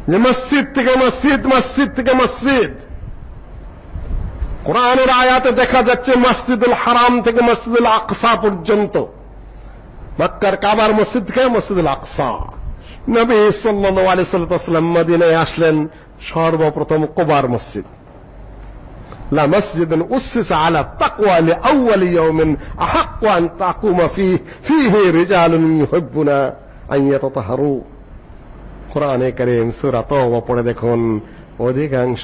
যে মসজিদ থেকে মসজিদ মসজিদ থেকে মসজিদ। কোরআনের আয়াতে দেখা যাচ্ছে মসজিদুল হারাম থেকে মসজিদুল আকসা পর্যন্ত। মক্কার কাবার মসজিদ থেকে মসজিদুল আকসা। নবী সাল্লাল্লাহু আলাইহি সাল্লাম মদিনায় আসলেন সর্বপ্রথম কোবার মসজিদ। লা মসজিদুন উসসিসা আলা তাকওয়া ইয়াউমিন আহাক্কু আন তাকুমা রিজালুন ইউহিব্বুনা আন ইয়াতাতাহারু। কারীম সূরা পড়ে দেখুন, অধিকাংশ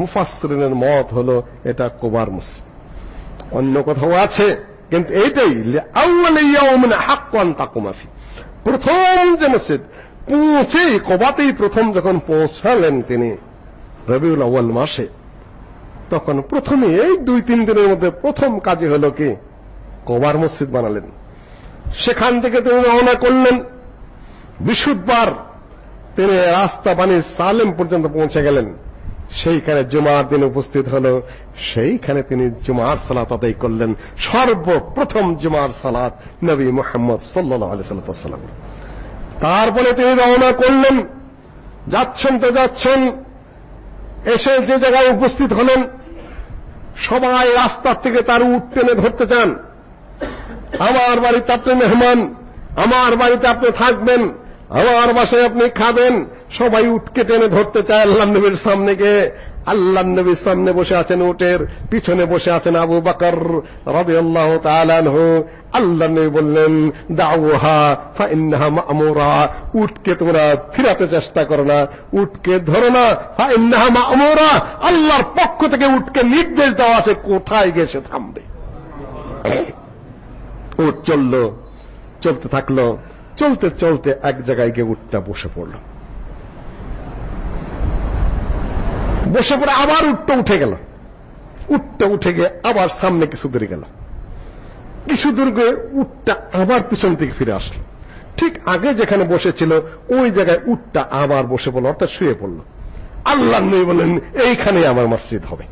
মুফাসসিরিনের মত হলো এটা কোবার মসজিদ। অন্য কোথাও আছে, কিন্তু এইটাই আউয়াল ইয়াউমিন আহাক্কু আন তাকুমা প্রথম যে মসজিদ পৌঁছেই কবাতেই প্রথম যখন পৌঁছালেন তিনি, রবিউল আউয়াল মাসে, তখন প্রথমে এই দুই তিন দিনের মধ্যে প্রথম কাজে হলো কি? কবার মসজিদ বানালেন। সেখান থেকে তিনি রওনা করলেন। বিশুদ্ধবার তিনি রাস্তা বানি সালেম পর্যন্ত পৌঁছে গেলেন। সেইখানে জুমার দিন উপস্থিত হলো। সেইখানে তিনি জুমার সালাত আদায় করলেন। সর্বপ্রথম জুমার সালাত নবী মুহাম্মদ সাল্লাল্লাহু আলাইহি তারপরে তিনি রওনা করলেন। যাচ্ছেন তো যাচ্ছেন। এসে যে জায়গায় উপস্থিত হলেন, সবাই রাস্তার থেকে তার উঠ টেনে ধরতে চান। আমার বাড়িতে আপনি মেহমান, আমার বাড়িতে আপনি থাকবেন, আমার বাসায় আপনি খাবেন। সবাই উঠকে টেনে ধরতে চায় আল্লাহ নবীর সামনে গিয়ে। আল্লাহ নবীর সামনে বসে আছেন উটের, পিছনে বসে আছেন আবু বকর রাদিয়াল্লাহু তাআলা আনহু। আল্লাহ নবী বললেন, দাউহা, ফাইন্নাহা মা'মুরা। উটকে তোমরা ফিরাতে চেষ্টা করো না, উটকে ধরো না। ফাইন্নাহা মা'মুরা, আল্লাহর পক্ষ থেকে উটকে নির্দেশ দেওয়া আছে, কোথায় সে থামবে? উট চলল, চলতে থাকল, চলতে চলতে এক জায়গায় গিয়ে উটটা বসে পড়ল। বসে পড়ে আবার উটটা উঠে গেল। উটটা উঠে গিয়ে আবার সামনে কিছু দূরে গেল। কিছু দূর গিয়ে উটটা আবার পিছন থেকে ফিরে আসলো। ঠিক আগে যেখানে বসেছিল, ওই জায়গায় উটটা আবার বসে পড়ল, অর্থাৎ শুয়ে পড়ল। আল্লাহ নবী বলেন এইখানে আমার মসজিদ হবে।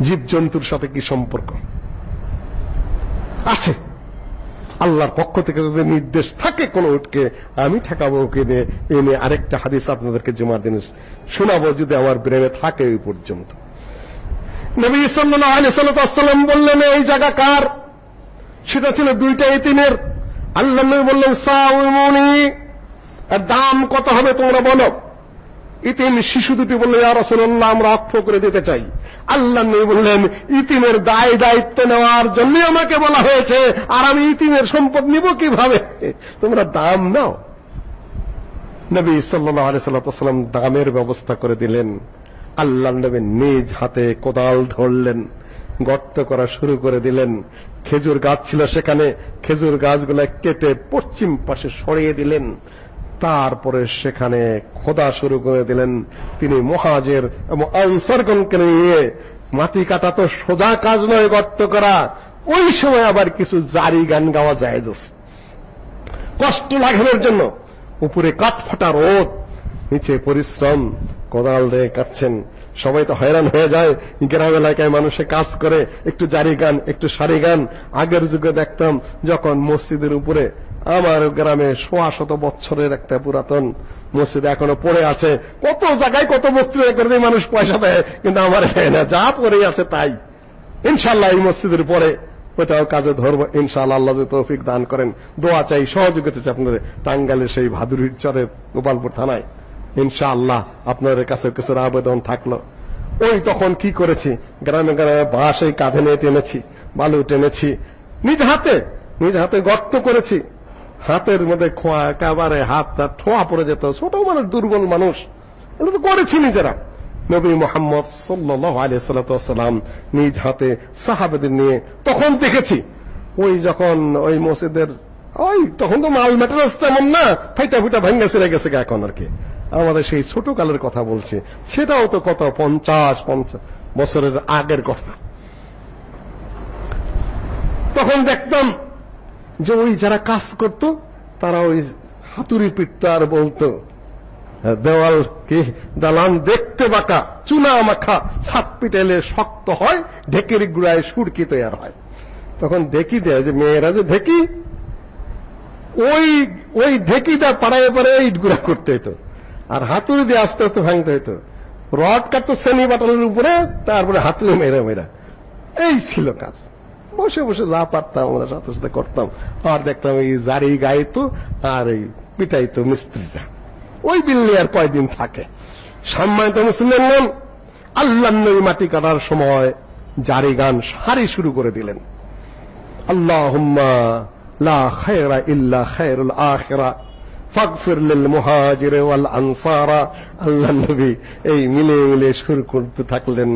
জীবজন্তুর সাথে কি সম্পর্ক? আছে। আল্লাহর পক্ষ থেকে যদি নির্দেশ থাকে কোন উঠকে আমি ঠেকাবো ওকে দিয়ে। এনে আরেকটা হাদিস আপনাদেরকে জুমার দিনে শোনাবো, যদি আমার ব্রেনে থাকে ওই পর্যন্ত। নবী সাল্লাল্লাহু আলাইহি সাল্লাম বললেন, এই জায়গা কার? সেটা ছিল দুইটা ইতিমের আল্লাহ বললেন, সাউমুনি। আর দাম কত হবে তোমরা বলো। ইতিম শিশু দুটি বলল, ইয়া রাসূলুল্লাহ, আমরা অক্ষ করে দিতে চাই। আল্লাহ নবী বললেন, ইতিমের দায় দায়িত্ব নেওয়ার জন্য আমাকে বলা হয়েছে, আর আমি ইতিমের সম্পদ নিব কীভাবে? তোমরা দাম নাও। নবী সাল্লাল্লাহু আলাইহি সাল্লাম দামের ব্যবস্থা করে দিলেন। আল্লাহ নবী নিজ হাতে কোদাল ধরলেন, গর্ত করা শুরু করে দিলেন। খেজুর গাছ ছিল সেখানে, খেজুর গাছগুলো কেটে পশ্চিম পাশে সরিয়ে দিলেন। তারপরে সেখানে খোদা শুরু করে দিলেন। তিনি মহাজের এবং আনসারগণকে নিয়ে, মাটি কাটা তো সোজা কাজ নয় গর্ত করা। ওই সময় আবার কিছু জারি গান গাওয়া যায় কষ্ট লাঘবের জন্য উপরে কাঠ ফাটা রোদ, নিচে পরিশ্রম, কোদাল দিয়ে কাটছেন। সবাই তো হয়রান হয়ে যায় গ্রাম এলাকায় মানুষে কাজ করে, একটু জারি গান, একটু সারি গান। আগের যুগে দেখতাম যখন মসজিদের উপরে আমার গ্রামে সোয়া শত বছরের একটা পুরাতন মসজিদ এখনও পড়ে আছে। কত জায়গায় কত বক্তৃতা করে মানুষ পয়সা দেয়, কিন্তু আমার না, যা পড়ে আছে তাই। ইনশাল্লাহ এই মসজিদের পরে ওটাও কাজে ধরবো, ইনশাআল্লাহ আল্লাহ যদি তৌফিক দান করেন। দোয়া চাই, সহযোগিতা চাই আপনাদের। টাঙ্গালের সেই ভাদুরীর চরের গোপালপুর থানায়। ইনশাআল্লাহ আপনাদের কাছে কিছু আবেদন থাকল। ওই তখন কি করেছি? গ্রামে গ্রামে বাঁশ এই কাঁধে নিয়ে টেনেছি, বালু টেনেছি, নিজ হাতে নিজ হাতে গর্ত করেছি। হাতের মধ্যে খোয়া, একেবারে হাতটা ঠোয়া পড়ে যেত, ছোট মানুষ, দুর্বল মানুষ। এটা তো করেছি নিজেরা। নবী মোহাম্মদ সাল্লাল্লাহু আলাইহি সাল্লাম নিজ হাতে সাহাবেদের নিয়ে তখন দেখেছি। ওই যখন ওই মসজিদের, ওই তখন তো মাল ম্যাটেরিয়ালস তেমন না, ফাইটা ফুটা ভাঙ্গা চলে গেছে এখন আর কি। আমাদের সেই ছোট কালের কথা বলছি। সেটাও তো কত পঞ্চাশ পঞ্চাশ বছরের আগের কথা। তখন দেখতাম যে ওই যারা কাজ করত, তারা ওই হাতুড়ি পিটতো আর বলতো দেওয়াল কি? দালান দেখতে বাঁকা, চুনা মাখা ছাদ পিটেলে শক্ত হয়, ঢেকির গুড়ায় সুরকি তৈরি হয়। তখন ঢেকি দেয়, যে মেয়েরা যে ঢেকি, ওই ওই ঢেকিটা পাড়ায় পাড়ায় ইট গুড়া করতে হতো আর হাতুড়ি দিয়ে আস্তে আস্তে ভাঙতে হতো রড কাটতো শ্রেণি বাটনের উপরে, তারপরে হাতুড়ি মেরে মেরা। এই ছিল কাজ। বসে বসে যা পারতাম, আমরা সাথে সাথে করতাম। আর দেখতাম এই জারি গাইতো আর এই পিটাইতো মিস্ত্রিটা ওই বিল্লি আর কয়দিন থাকে। সম্মানিত মুসলিম আল্লাহ নবী মাটি কাটার সময় জারি গান সারি শুরু করে দিলেন। আল্লাহুম্মা লা খায়রা ইল্লা খায়রুল আখিরা, ফাগফির লিল মুহাজির ওয়াল আনসারা। আল্লাহ নবী এই মিলে মিলে শুরু করতে থাকলেন,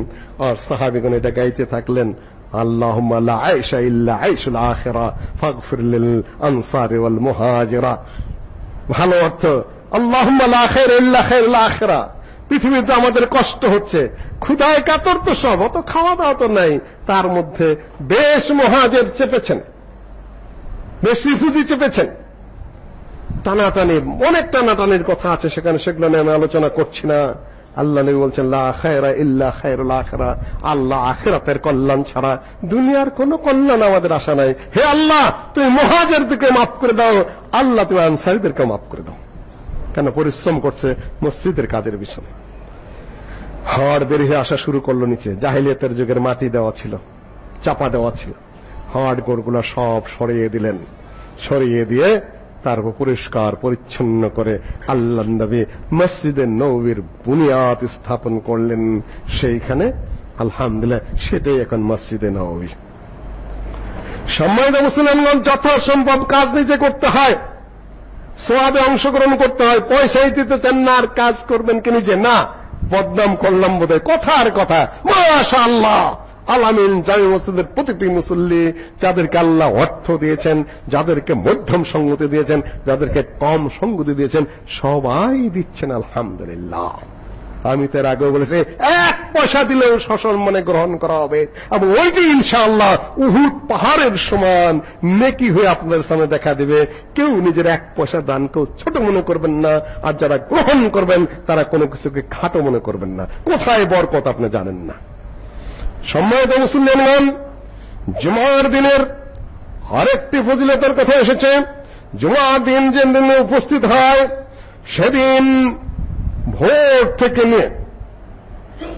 আর সাহাবীগণ এটা গাইতে থাকলেন। اللهم لا عيش إلا عيش الآخرة فاغفر للأنصار والمهاجرة ভালো অর্থ اللهم لا خير إلا خير الآخرة পৃথিবীতে আমাদের কষ্ট হচ্ছে ক্ষুধায় কাতর তো সব অত খাওয়া দাওয়া তো নাই তার মধ্যে বেশ মহাজের চেপেছেন বেশ রিফুজি চেপেছেন টানাটানির অনেক টানাটানির কথা আছে সেখানে সেগুলো নিয়ে আমি আলোচনা করছি না আল্লাহ নবী বলছেন, লা ইল্লা আল্লাহ আখিরাতের কল্যাণ ছাড়া দুনিয়ার কোনো কল্যাণ আমাদের আশা নাই। হে আল্লাহ, তুমি মহাজেরদেরকে মাফ করে দাও। আল্লাহ, তুমি আনসারীদেরকে মাফ করে দাও। কেন পরিশ্রম করছে মসজিদের কাজের পিছনে। হাড় বেরিয়ে আসা শুরু করল নিচে। জাহিলিয়াতের যুগের মাটি দেওয়া ছিল, চাপা দেওয়া ছিল। হাড় গোড়গুলো সব সরিয়ে দিলেন। সরিয়ে দিয়ে তারপর পরিষ্কার, পরিচ্ছন্ন করে আল্লাহ নবী মসজিদে নবীর বুনিয়াদ স্থাপন করলেন। সেইখানে, আলহামদুলিল্লাহ, সেটাই এখন মসজিদে নবী। সম্মানিত মুসলিমগণ যথাসম্ভব কাজ নিজে করতে হয়। সোয়াবে অংশগ্রহণ করতে হয়। পয়সাই দিতে চান না, আর কাজ করবেন কি নিজে? না, বদনাম করলাম বোধহয়। কথা আর কথা। মাশা আল্লাহ আলামিন জামি মসজিদের প্রতিটি মুসল্লি যাদেরকে আল্লাহ অর্থ দিয়েছেন, যাদেরকে মধ্যম সঙ্গতি দিয়েছেন, যাদেরকে কম সঙ্গতি দিয়েছেন, সবাই দিচ্ছেন আলহামদুলিল্লাহ। আমি তার আগেও বলেছি, এক পয়সা দিলেও সসম্মানে গ্রহণ করা হবে। এবং ওইটি ইনশাআল্লাহ উহুদ পাহাড়ের সমান নেকি হয়ে আপনাদের সামনে দেখা দেবে। কেউ নিজের এক পয়সা দান কেউ ছোট মনে করবেন না, আর যারা গ্রহণ করবেন, তারা কোনো কিছুকে খাটো মনে করবেন না। কোথায় বরকত আপনি জানেন না। সম্মানিত মুসলমানগণ জুমার দিনের আরেকটি ফজিলতের কথা এসেছে। জুমার দিন যে দিনে উপস্থিত হয়, সেদিন ভোর থেকে নিয়ে,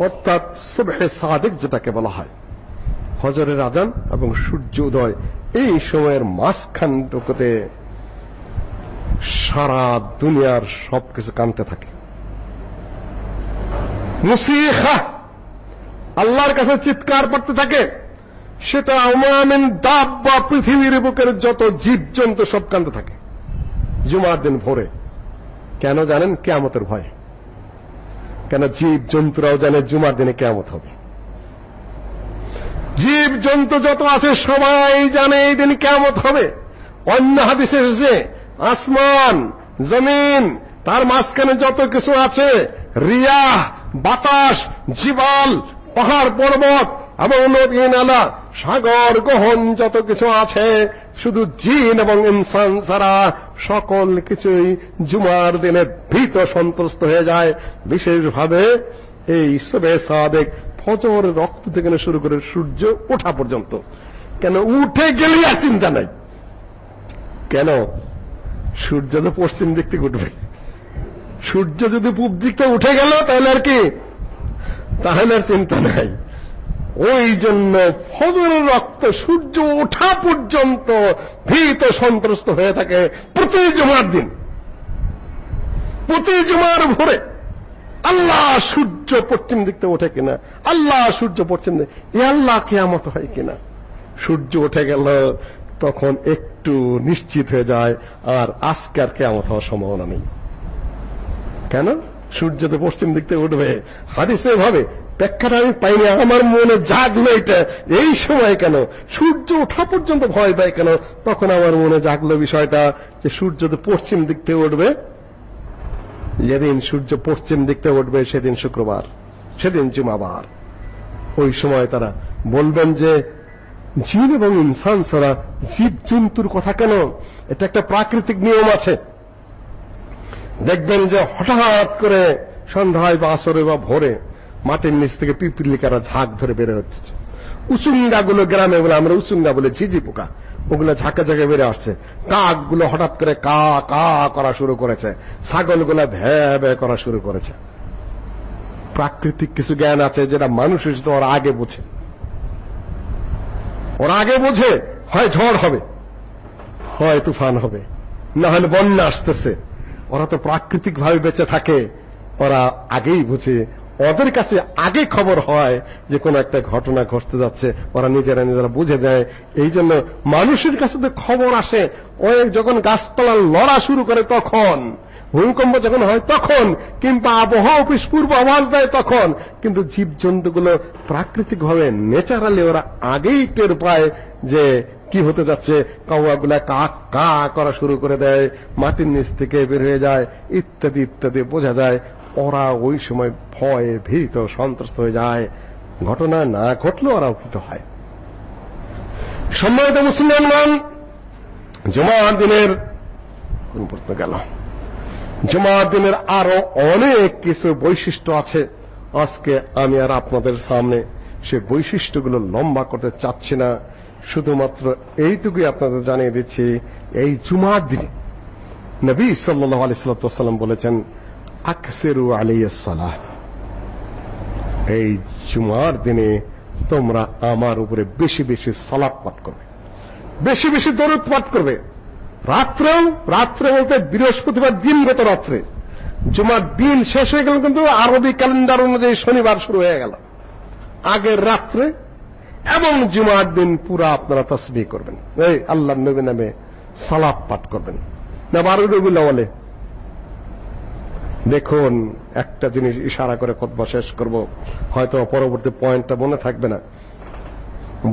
অর্থাৎ সুবহে সাদিক যেটাকে বলা হয়, হজরের আজান এবং সূর্য উদয়, এই সময়ের মাঝখানটুকুতে সারা দুনিয়ার সবকিছু কানতে থাকে। আল্লাহর কাছে চিৎকার করতে থাকে, সেটা উমামিন দাব বা পৃথিবীর বুকের যত জীবজন্তু সব কান্দে থাকে। জুমার দিন ভোরে। কেন জানেন? কেয়ামতের ভয়। কেন জীব জন্তুরাও জানে জুমার দিনে কেয়ামত হবে। জীব জন্তু যত আছে, সবাই জানে এই দিন কেয়ামত হবে। অন্য হাদিসে এসেছে, আসমান, জমিন, তার মাঝখানে যত কিছু আছে রিয়া বাতাস, জীবাল পাহাড় পর্বত এবং নদী নালা, সাগর, গহন যত কিছু আছে, শুধু জিন এবং ইনসান ছাড়া সকল কিছুই জুমার দিনে ভীত সন্ত্রস্ত হয়ে যায়। বিশেষভাবে এই সবে সাদেক ফজর রক্ত থেকে শুরু করে সূর্য ওঠা পর্যন্ত। কেন উঠে গেলে আর চিন্তা নাই? কেন? সূর্য তো পশ্চিম দিক থেকে উঠবে। সূর্য যদি পূব দিকটা উঠে গেল, তাহলে আর কি? তাহলে চিন্তা নাই। ওই জন্য ফজরের রক্ত সূর্য ওঠা পর্যন্ত ভীত সন্ত্রস্ত হয়ে থাকে প্রতি জুমার দিন। প্রতি জুমার ভোরে আল্লাহ সূর্য পশ্চিম দিক থেকে ওঠে কিনা? আল্লাহ সূর্য পশ্চিম দিক এ আল্লাহ কেয়ামত হয় কিনা? সূর্য উঠে গেল, তখন একটু নিশ্চিত হয়ে যায়, আর আজকে আর কেয়ামত হওয়ার সম্ভাবনা নেই। কেন? সূর্য তো পশ্চিম দিক থেকে উঠবে। হাদিসে ভাবে ব্যাখ্যাটা আমি পাইনি, আমার মনে জাগলো এটা এই সময় কেন? সূর্য ওঠা পর্যন্ত ভয় পায় কেন? তখন আমার মনে জাগলো বিষয়টা যে সূর্য তো পশ্চিম দিক থেকে উঠবে। যেদিন সূর্য পশ্চিম দিক থেকে উঠবে, সেদিন শুক্রবার, সেদিন জুমাবার। ওই সময় তারা বলবেন যে, জিন এবং ইনসান ছাড়া জীব জন্তুর কথা কেন? এটা একটা প্রাকৃতিক নিয়ম আছে। দেখবেন যে হঠাৎ করে সন্ধ্যায় বা আসরে বা ভোরে মাটির নিচ থেকে পিপিলিকারা ঝাঁক ধরে বেড়ে হচ্ছে উচুঙ্গাগুলো গ্রামে বলে, আমরা উচুঙ্গা বলে ঝিঝি পোকা, ওগুলো ঝাঁকে ঝাঁকে বেড়ে আসছে। কাকগুলো হঠাৎ করে কা কা করা শুরু করেছে। ছাগলগুলো ভ্যা ভ্যা করা শুরু করেছে। প্রাকৃতিক কিছু জ্ঞান আছে যেটা মানুষের সাথে ওরা আগে বোঝে। ওরা আগে বোঝে, হয় ঝড় হবে, হয় তুফান হবে। না হলে বন্যা আসতেছে। ওরা তো প্রাকৃতিক ভাবে বেঁচে থাকে। ওরা আগেই বুঝে। ওদের কাছে আগে খবর হয় যে কোন একটা ঘটনা ঘটতে যাচ্ছে। ওরা নিজেরা নিজেরা বুঝে যায় এই জন্য মানুষের কাছে তো খবর আসে। ওই যখন গাছপালা লড়া শুরু করে তখন, ভূমিকম্প যখন হয় তখন, কিংবা আবহাওয়া অফিস পূর্ব আওয়াজ দেয় তখন, কিন্তু জীবজন্তুগুলো প্রাকৃতিকভাবে ন্যাচারালি ওরা আগেই টের পায় যে কি হতে যাচ্ছে? কাউয়াগুলা কা কা করা শুরু করে দেয়, মাটির নিচ থেকে বের হয়ে যায়, ইত্যাদি ইত্যাদি বোঝা যায়। ওরা ওই সময় ভয়ে ভীত, সন্ত্রস্ত হয়ে যায়। ঘটনা না ঘটলেও ওরা ভীত হয়। সম্মানিত মুসলমানগণ, জুমার দিনের, কোন প্রশ্ন গেল? জুমার দিনের আরও অনেক কিছু বৈশিষ্ট্য আছে। আজকে আমি আর আপনাদের সামনে সে বৈশিষ্ট্যগুলো লম্বা করতে চাচ্ছি না। শুধুমাত্র এইটুকুই আপনাদের জানিয়ে দিচ্ছি, এই জুমার দিনে নবী সাল্লাম বলেছেন, আকসিরু আলাইহিস সালাহ। এই জুমার দিনে তোমরা আমার উপরে বেশি বেশি সালাত পাঠ করবে। বেশি বেশি দরুদ পাঠ করবে। রাত্রেও, রাত্রে বলতে বৃহস্পতিবার দিনগত রাত্রে। জুমার দিন শেষ হয়ে গেল কিন্তু আরবি ক্যালেন্ডার অনুযায়ী শনিবার শুরু হয়ে গেল। আগের রাত্রে এবং জুমার দিন পুরো আপনারা তসবিহ করবেন। এই আল্লাহ নবী নামে সালাত পাঠ করবেন। না বারো রবিউল বলে, দেখুন, একটা জিনিস ইশারা করে খতবা শেষ করব। হয়তো পরবর্তী পয়েন্টটা মনে থাকবে না।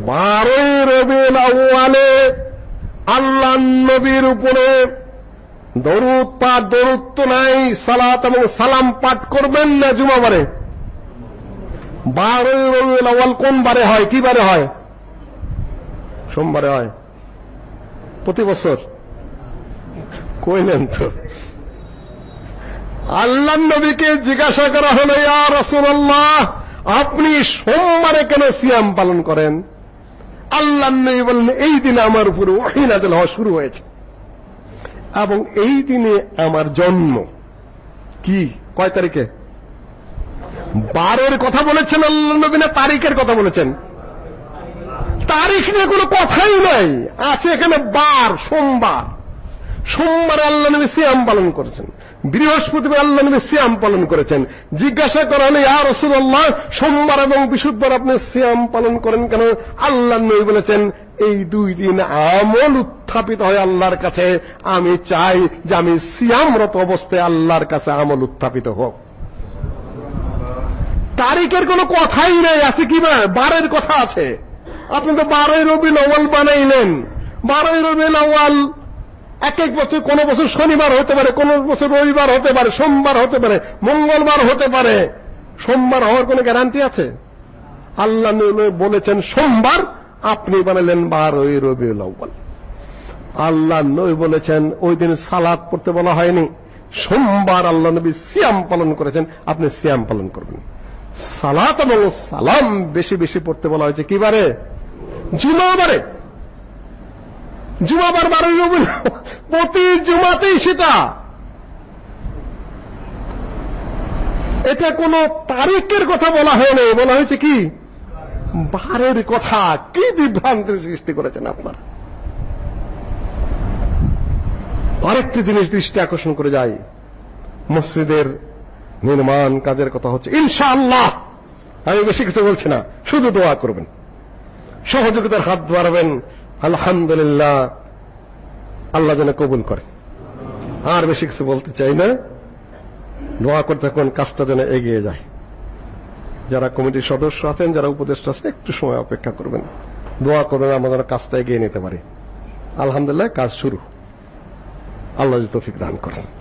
বারোই রবিউল আউয়ালে আল্লাহ নবীর উপরে দরুদ পাঠ, দরুদ তো নাই, সালাত এবং সালাম পাঠ করবেন না জুমাবারে। বারোই রবিউল আউয়াল কোন বারে হয়? কি বারে হয়? সোমবারে হয়। প্রতি বছর। কইলেন তো। আল্লাহ নবীকে জিজ্ঞাসা করা হলো, ইয়া রাসূলুল্লাহ, আপনি সোমবারে কেন সিয়াম পালন করেন? আল্লাহ নবী বললেন, এই দিনে আমার উপরে ওহী নাযিল হওয়া শুরু হয়েছে। এবং এই দিনে আমার জন্ম। কি? কয় তারিখে? বারোর কথা বলেছেন আল্লাহ নবী না তারিখের কথা বলেছেন? তারিখ নিয়ে কোনো কথাই নাই। আছে এখানে বার, সোমবার। সোমবার আল্লাহ নবী সিয়াম পালন করেছেন। বৃহস্পতিবার আল্লাহ নবী সিয়াম পালন করেছেন। জিজ্ঞাসা করা হলো ইয়া রাসূলুল্লাহ, সোমবার এবং বিশুদ্ধবার আপনি সিয়াম পালন করেন কেন? আল্লাহ নবী বলেছেন, এই দুই দিন আমল উত্থাপিত হয় আল্লাহর কাছে। আমি চাই যে আমি সিয়ামরত অবস্থায় আল্লাহর কাছে আমল উত্থাপিত হোক। তারিখের কোনো কথাই নেই, আছে কি না? বারের কথা আছে। আপনি তো বারোই রবি আউয়াল বানাইলেন। বারোই রবি আউয়াল এক এক বছর, কোন বছর শনিবার হতে পারে, কোন বছর রবিবার হতে পারে, সোমবার হতে পারে, মঙ্গলবার হতে পারে। সোমবার হওয়ার কোনো গ্যারান্টি আছে? আল্লাহ বলেছেন, সোমবার আপনি বানালেন বারোই রবি আউয়াল। আল্লাহ নবী বলেছেন, ওই দিন সালাদ পড়তে বলা হয়নি। সোমবার আল্লাহ নবী সিয়াম পালন করেছেন, আপনি সিয়াম পালন করবেন। সালাত এবং সালাম বেশি বেশি পড়তে বলা হয়েছে। কি বারে? জুমাবারে জুমাবার বারোই রবি প্রতি জুমাতেই সেটা। এটা কোন তারিখের কথা বলা হয়নি বলা হয়েছে কি? বারের কথা। কি বিভ্রান্তির সৃষ্টি করেছেন আপনারা? আরেকটি জিনিস দৃষ্টি আকর্ষণ করে যাই। মসজিদের নির্মাণ কাজের কথা হচ্ছে। ইনশাআল্লাহ! আমি বেশি কিছু বলছি না, শুধু দোয়া করবেন। সহযোগিতার হাত বাড়াবেন। আলহামদুলিল্লাহ, আল্লাহ যেন কবুল করে। আর বেশি কিছু বলতে চাই না। দোয়া করতে থাকুন, কাজটা যেন এগিয়ে যায়। যারা কমিটির সদস্য আছেন, যারা উপদেষ্টা আছেন, একটু সময় অপেক্ষা করবেন। দোয়া করবেন আমাদের কাজটা এগিয়ে নিতে পারি। আলহামদুলিল্লাহ, কাজ শুরু। আল্লাহ তৌফিক দান করেন।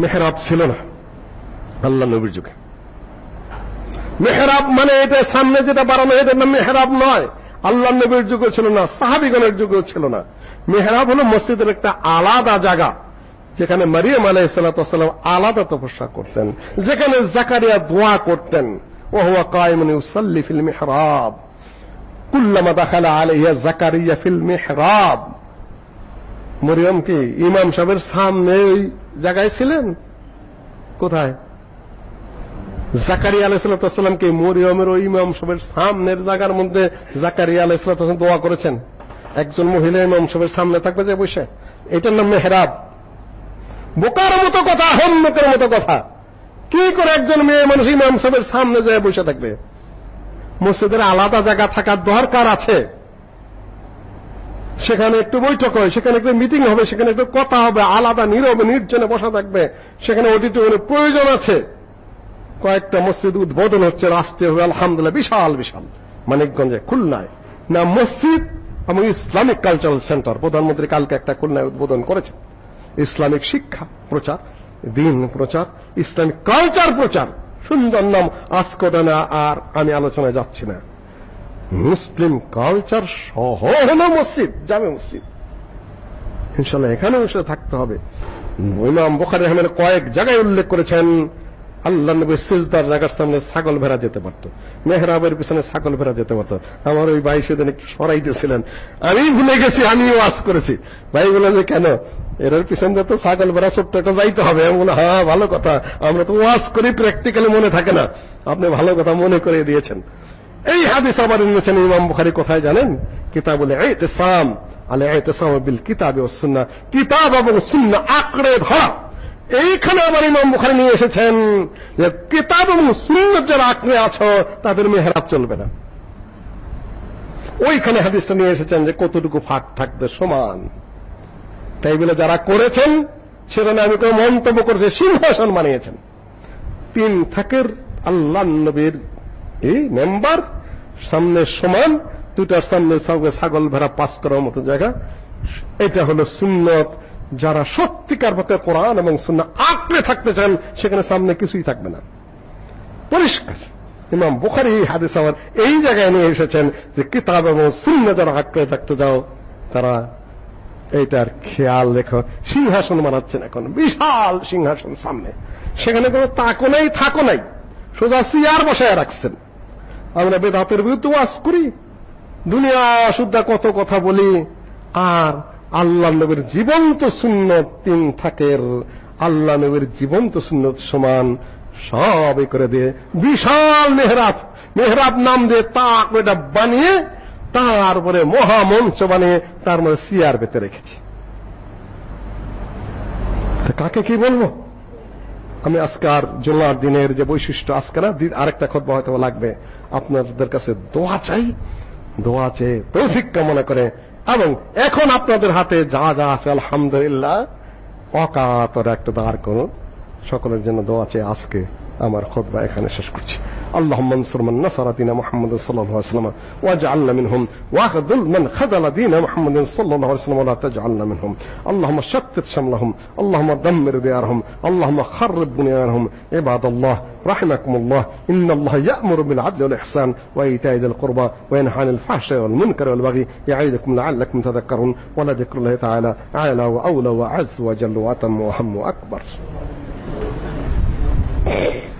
মেহরাব ছিল না। আল্লাহ নবীর যুগে। মেহরাব মানে এটা সামনে যেটা বাড়ানো এটার নাম মেহরাব নয়। আল্লাহ নবীর যুগে ছিল না, সাহাবিগণের যুগেও ছিল না। মেহরাব হলো মসজিদের একটা আলাদা জায়গা, যেখানে মারিয়াম আলাইহিসসালাম আলাদা তপস্যা করতেন। যেখানে জাকারিয়া দোয়া করতেন। ওহুয়া কায়মুন ইউসাল্লি ফিল মিহরাব। কুল্লামা দাখালা আলাইহা জাকারিয়া ফিল মিহরাব। মরিয়ম কি ইমাম সাহেবের সামনে জায়গায় ছিলেন? কোথায়? জাকারিয়া আলাইহিসসালাম কি মরিয়মের ইমাম সাহেবের সামনের জায়গার মধ্যে জাকারিয়া আলাইহিসসালাম দোয়া করেছেন? একজন মহিলা ইমাম সাহেবের সামনে থাকবে যে বসে। এটার নাম মেহরাব। বোকার মতো কথা, হন্যকের মতো কথা। কি করে একজন মেয়ে মানুষ ইমাম সাহেবের সামনে যায় বসে থাকবে? মসজিদের আলাদা জায়গা থাকার দরকার আছে। সেখানে একটু বৈঠক হয়, সেখানে একটু মিটিং হবে, সেখানে একটু কথা হবে, আলাদা, নীরবে, নির্জনে বসা থাকবে। সেখানে অডিটোরিয়ামের প্রয়োজন আছে। কয়েকটা মসজিদ উদ্বোধন হচ্ছে রাষ্ট্রীয় হবে আলহামদুলিল্লাহ, বিশাল বিশাল। মানিকগঞ্জে খুলনায়। না, মসজিদ এবং ইসলামিক কালচারাল সেন্টার। প্রধানমন্ত্রী কালকে একটা খুলনায় উদ্বোধন করেছেন। ইসলামিক শিক্ষা প্রচার, দিন প্রচার, ইসলামিক কালচার প্রচার। সুন্দর নাম, আজকে না আর আমি আলোচনায় যাচ্ছি না। মুসলিম কালচার সহ হলো মসজিদ, জামে মসজিদ। ইনশাআল্লাহ এখানেও সে থাকতে হবে। ইমাম বুখারী রহমানের কয়েক জায়গায় উল্লেখ করেছেন, আল্লাহ নবী সিজদার জায়গার সামনে ছাগল ভেড়া যেতে পারতো, মেহরাবের পিছনে ছাগল ভেড়া যেতে পারতো। আমার ওই ভাই সেদিন একটু সরাইতেছিলেন। আমি ভুলে গেছি, আমি ওয়াজ করেছি। ভাই বললেন যে, কেন? এর পিছন দিয়ে তো ছাগল ভেড়া ছোট্ট একটা যাইতে হবে। আমি বলে হ্যাঁ ভালো কথা। আমরা তো ওয়াজ করি প্র্যাকটিক্যালি মনে থাকে না। আপনি ভালো কথা মনে করে দিয়েছেন। এই হাদিস আবার এনেছেন ইমাম বুখারী, কোথায় জানেন? কিতাবুল ইতিসাম। আলে ইতিসাম বিল কিতাব সুন্নাহ। কিতাব এবং সুন্নাহ ধরা। এইখানে আবার ইমাম বুখারী নিয়ে এসেছেন যে কিতাব এবং সুন্নাহ যারা আছো, তাদের মেহরাব চলবে না। ওইখানে হাদিসটা নিয়ে এসেছেন যে কতটুকু ফাঁক থাকবে সমান। তাই বলে যারা করেছেন সেখানে আমি কোনো মন্তব্য করেছি, সিংহাসন বানিয়েছেন। তিন থাকের আল্লাহ নবীর এই মেম্বার, সামনে সমান দুটার সামনে সঙ্গে ছাগল ভেড়া পাস করার মতো জায়গা। এটা হলো সুন্নত। যারা সত্যিকার পথে কোরআন এবং সুন্নাহ আঁকড়ে থাকতে চান, সেখানে সামনে কিছুই থাকবে না। পরিষ্কার। ইমাম বুখারী এই হাদিস আমার এই জায়গায় নিয়ে এসেছেন যে কিতাব এবং সুন্নাহ যারা আঁকড়ে থাকতে যাও তারা এইটার খেয়াল রেখো। সিংহাসন বানাচ্ছেন এখন। বিশাল সিংহাসন সামনে। সেখানে কোনো তাকো নাই, থাকো নাই। সোজা সিয়ার বসায় রাখছেন। আমরা বেদাতের বিরুদ্ধে ওয়াজ করি। দুনিয়া শুদ্ধা কত কথা বলি, আর আল্লাহ নবীর জীবন্ত সুন্নত তিন থাকের। আল্লাহ নবীর জীবন্ত সুন্নত সমান, সব করে দিয়ে বিশাল মেহরাব। মেহরাব নাম দিয়ে তাক ওটা বানিয়ে, তারপরে মহামঞ্চ বানিয়ে, তার মধ্যে সিয়ার বেতে রেখেছি। কাকে কি বলব? আমি আজকে আর জুমার দিনের যে বৈশিষ্ট্য আজকে না আরেকটা খতবা হয়তো লাগবে। আপনাদের কাছে দোয়া চাই। দোয়া চেয়ে তৌফিক কামনা করে। এবং এখন আপনাদের হাতে যা যা আছে, আলহামদুলিল্লাহ, অকাতর একটা দাঁড় করুন। সকলের জন্য দোয়া চেয়ে আজকে আমার খুতবা এখানে শেষ করছি اللهم انصر من نصر دين محمد صلى الله عليه وسلم واجعلنا منهم واخذل من خذل دين محمد صلى الله عليه وسلم ولا تجعلنا منهم اللهم شتت شملهم اللهم دمر ديارهم اللهم خرب بنيانهم عباد الله رحمكم الله إن الله يأمر بالعدل والإحسان وإيتاء ذي القربى وينهى عن الفحشاء والمنكر والبغي يعيدكم لعلكم تذكرون ولذكر الله تعالى أعلى وأولى وأعز وجل وأتم وأهم وأكبر Hey.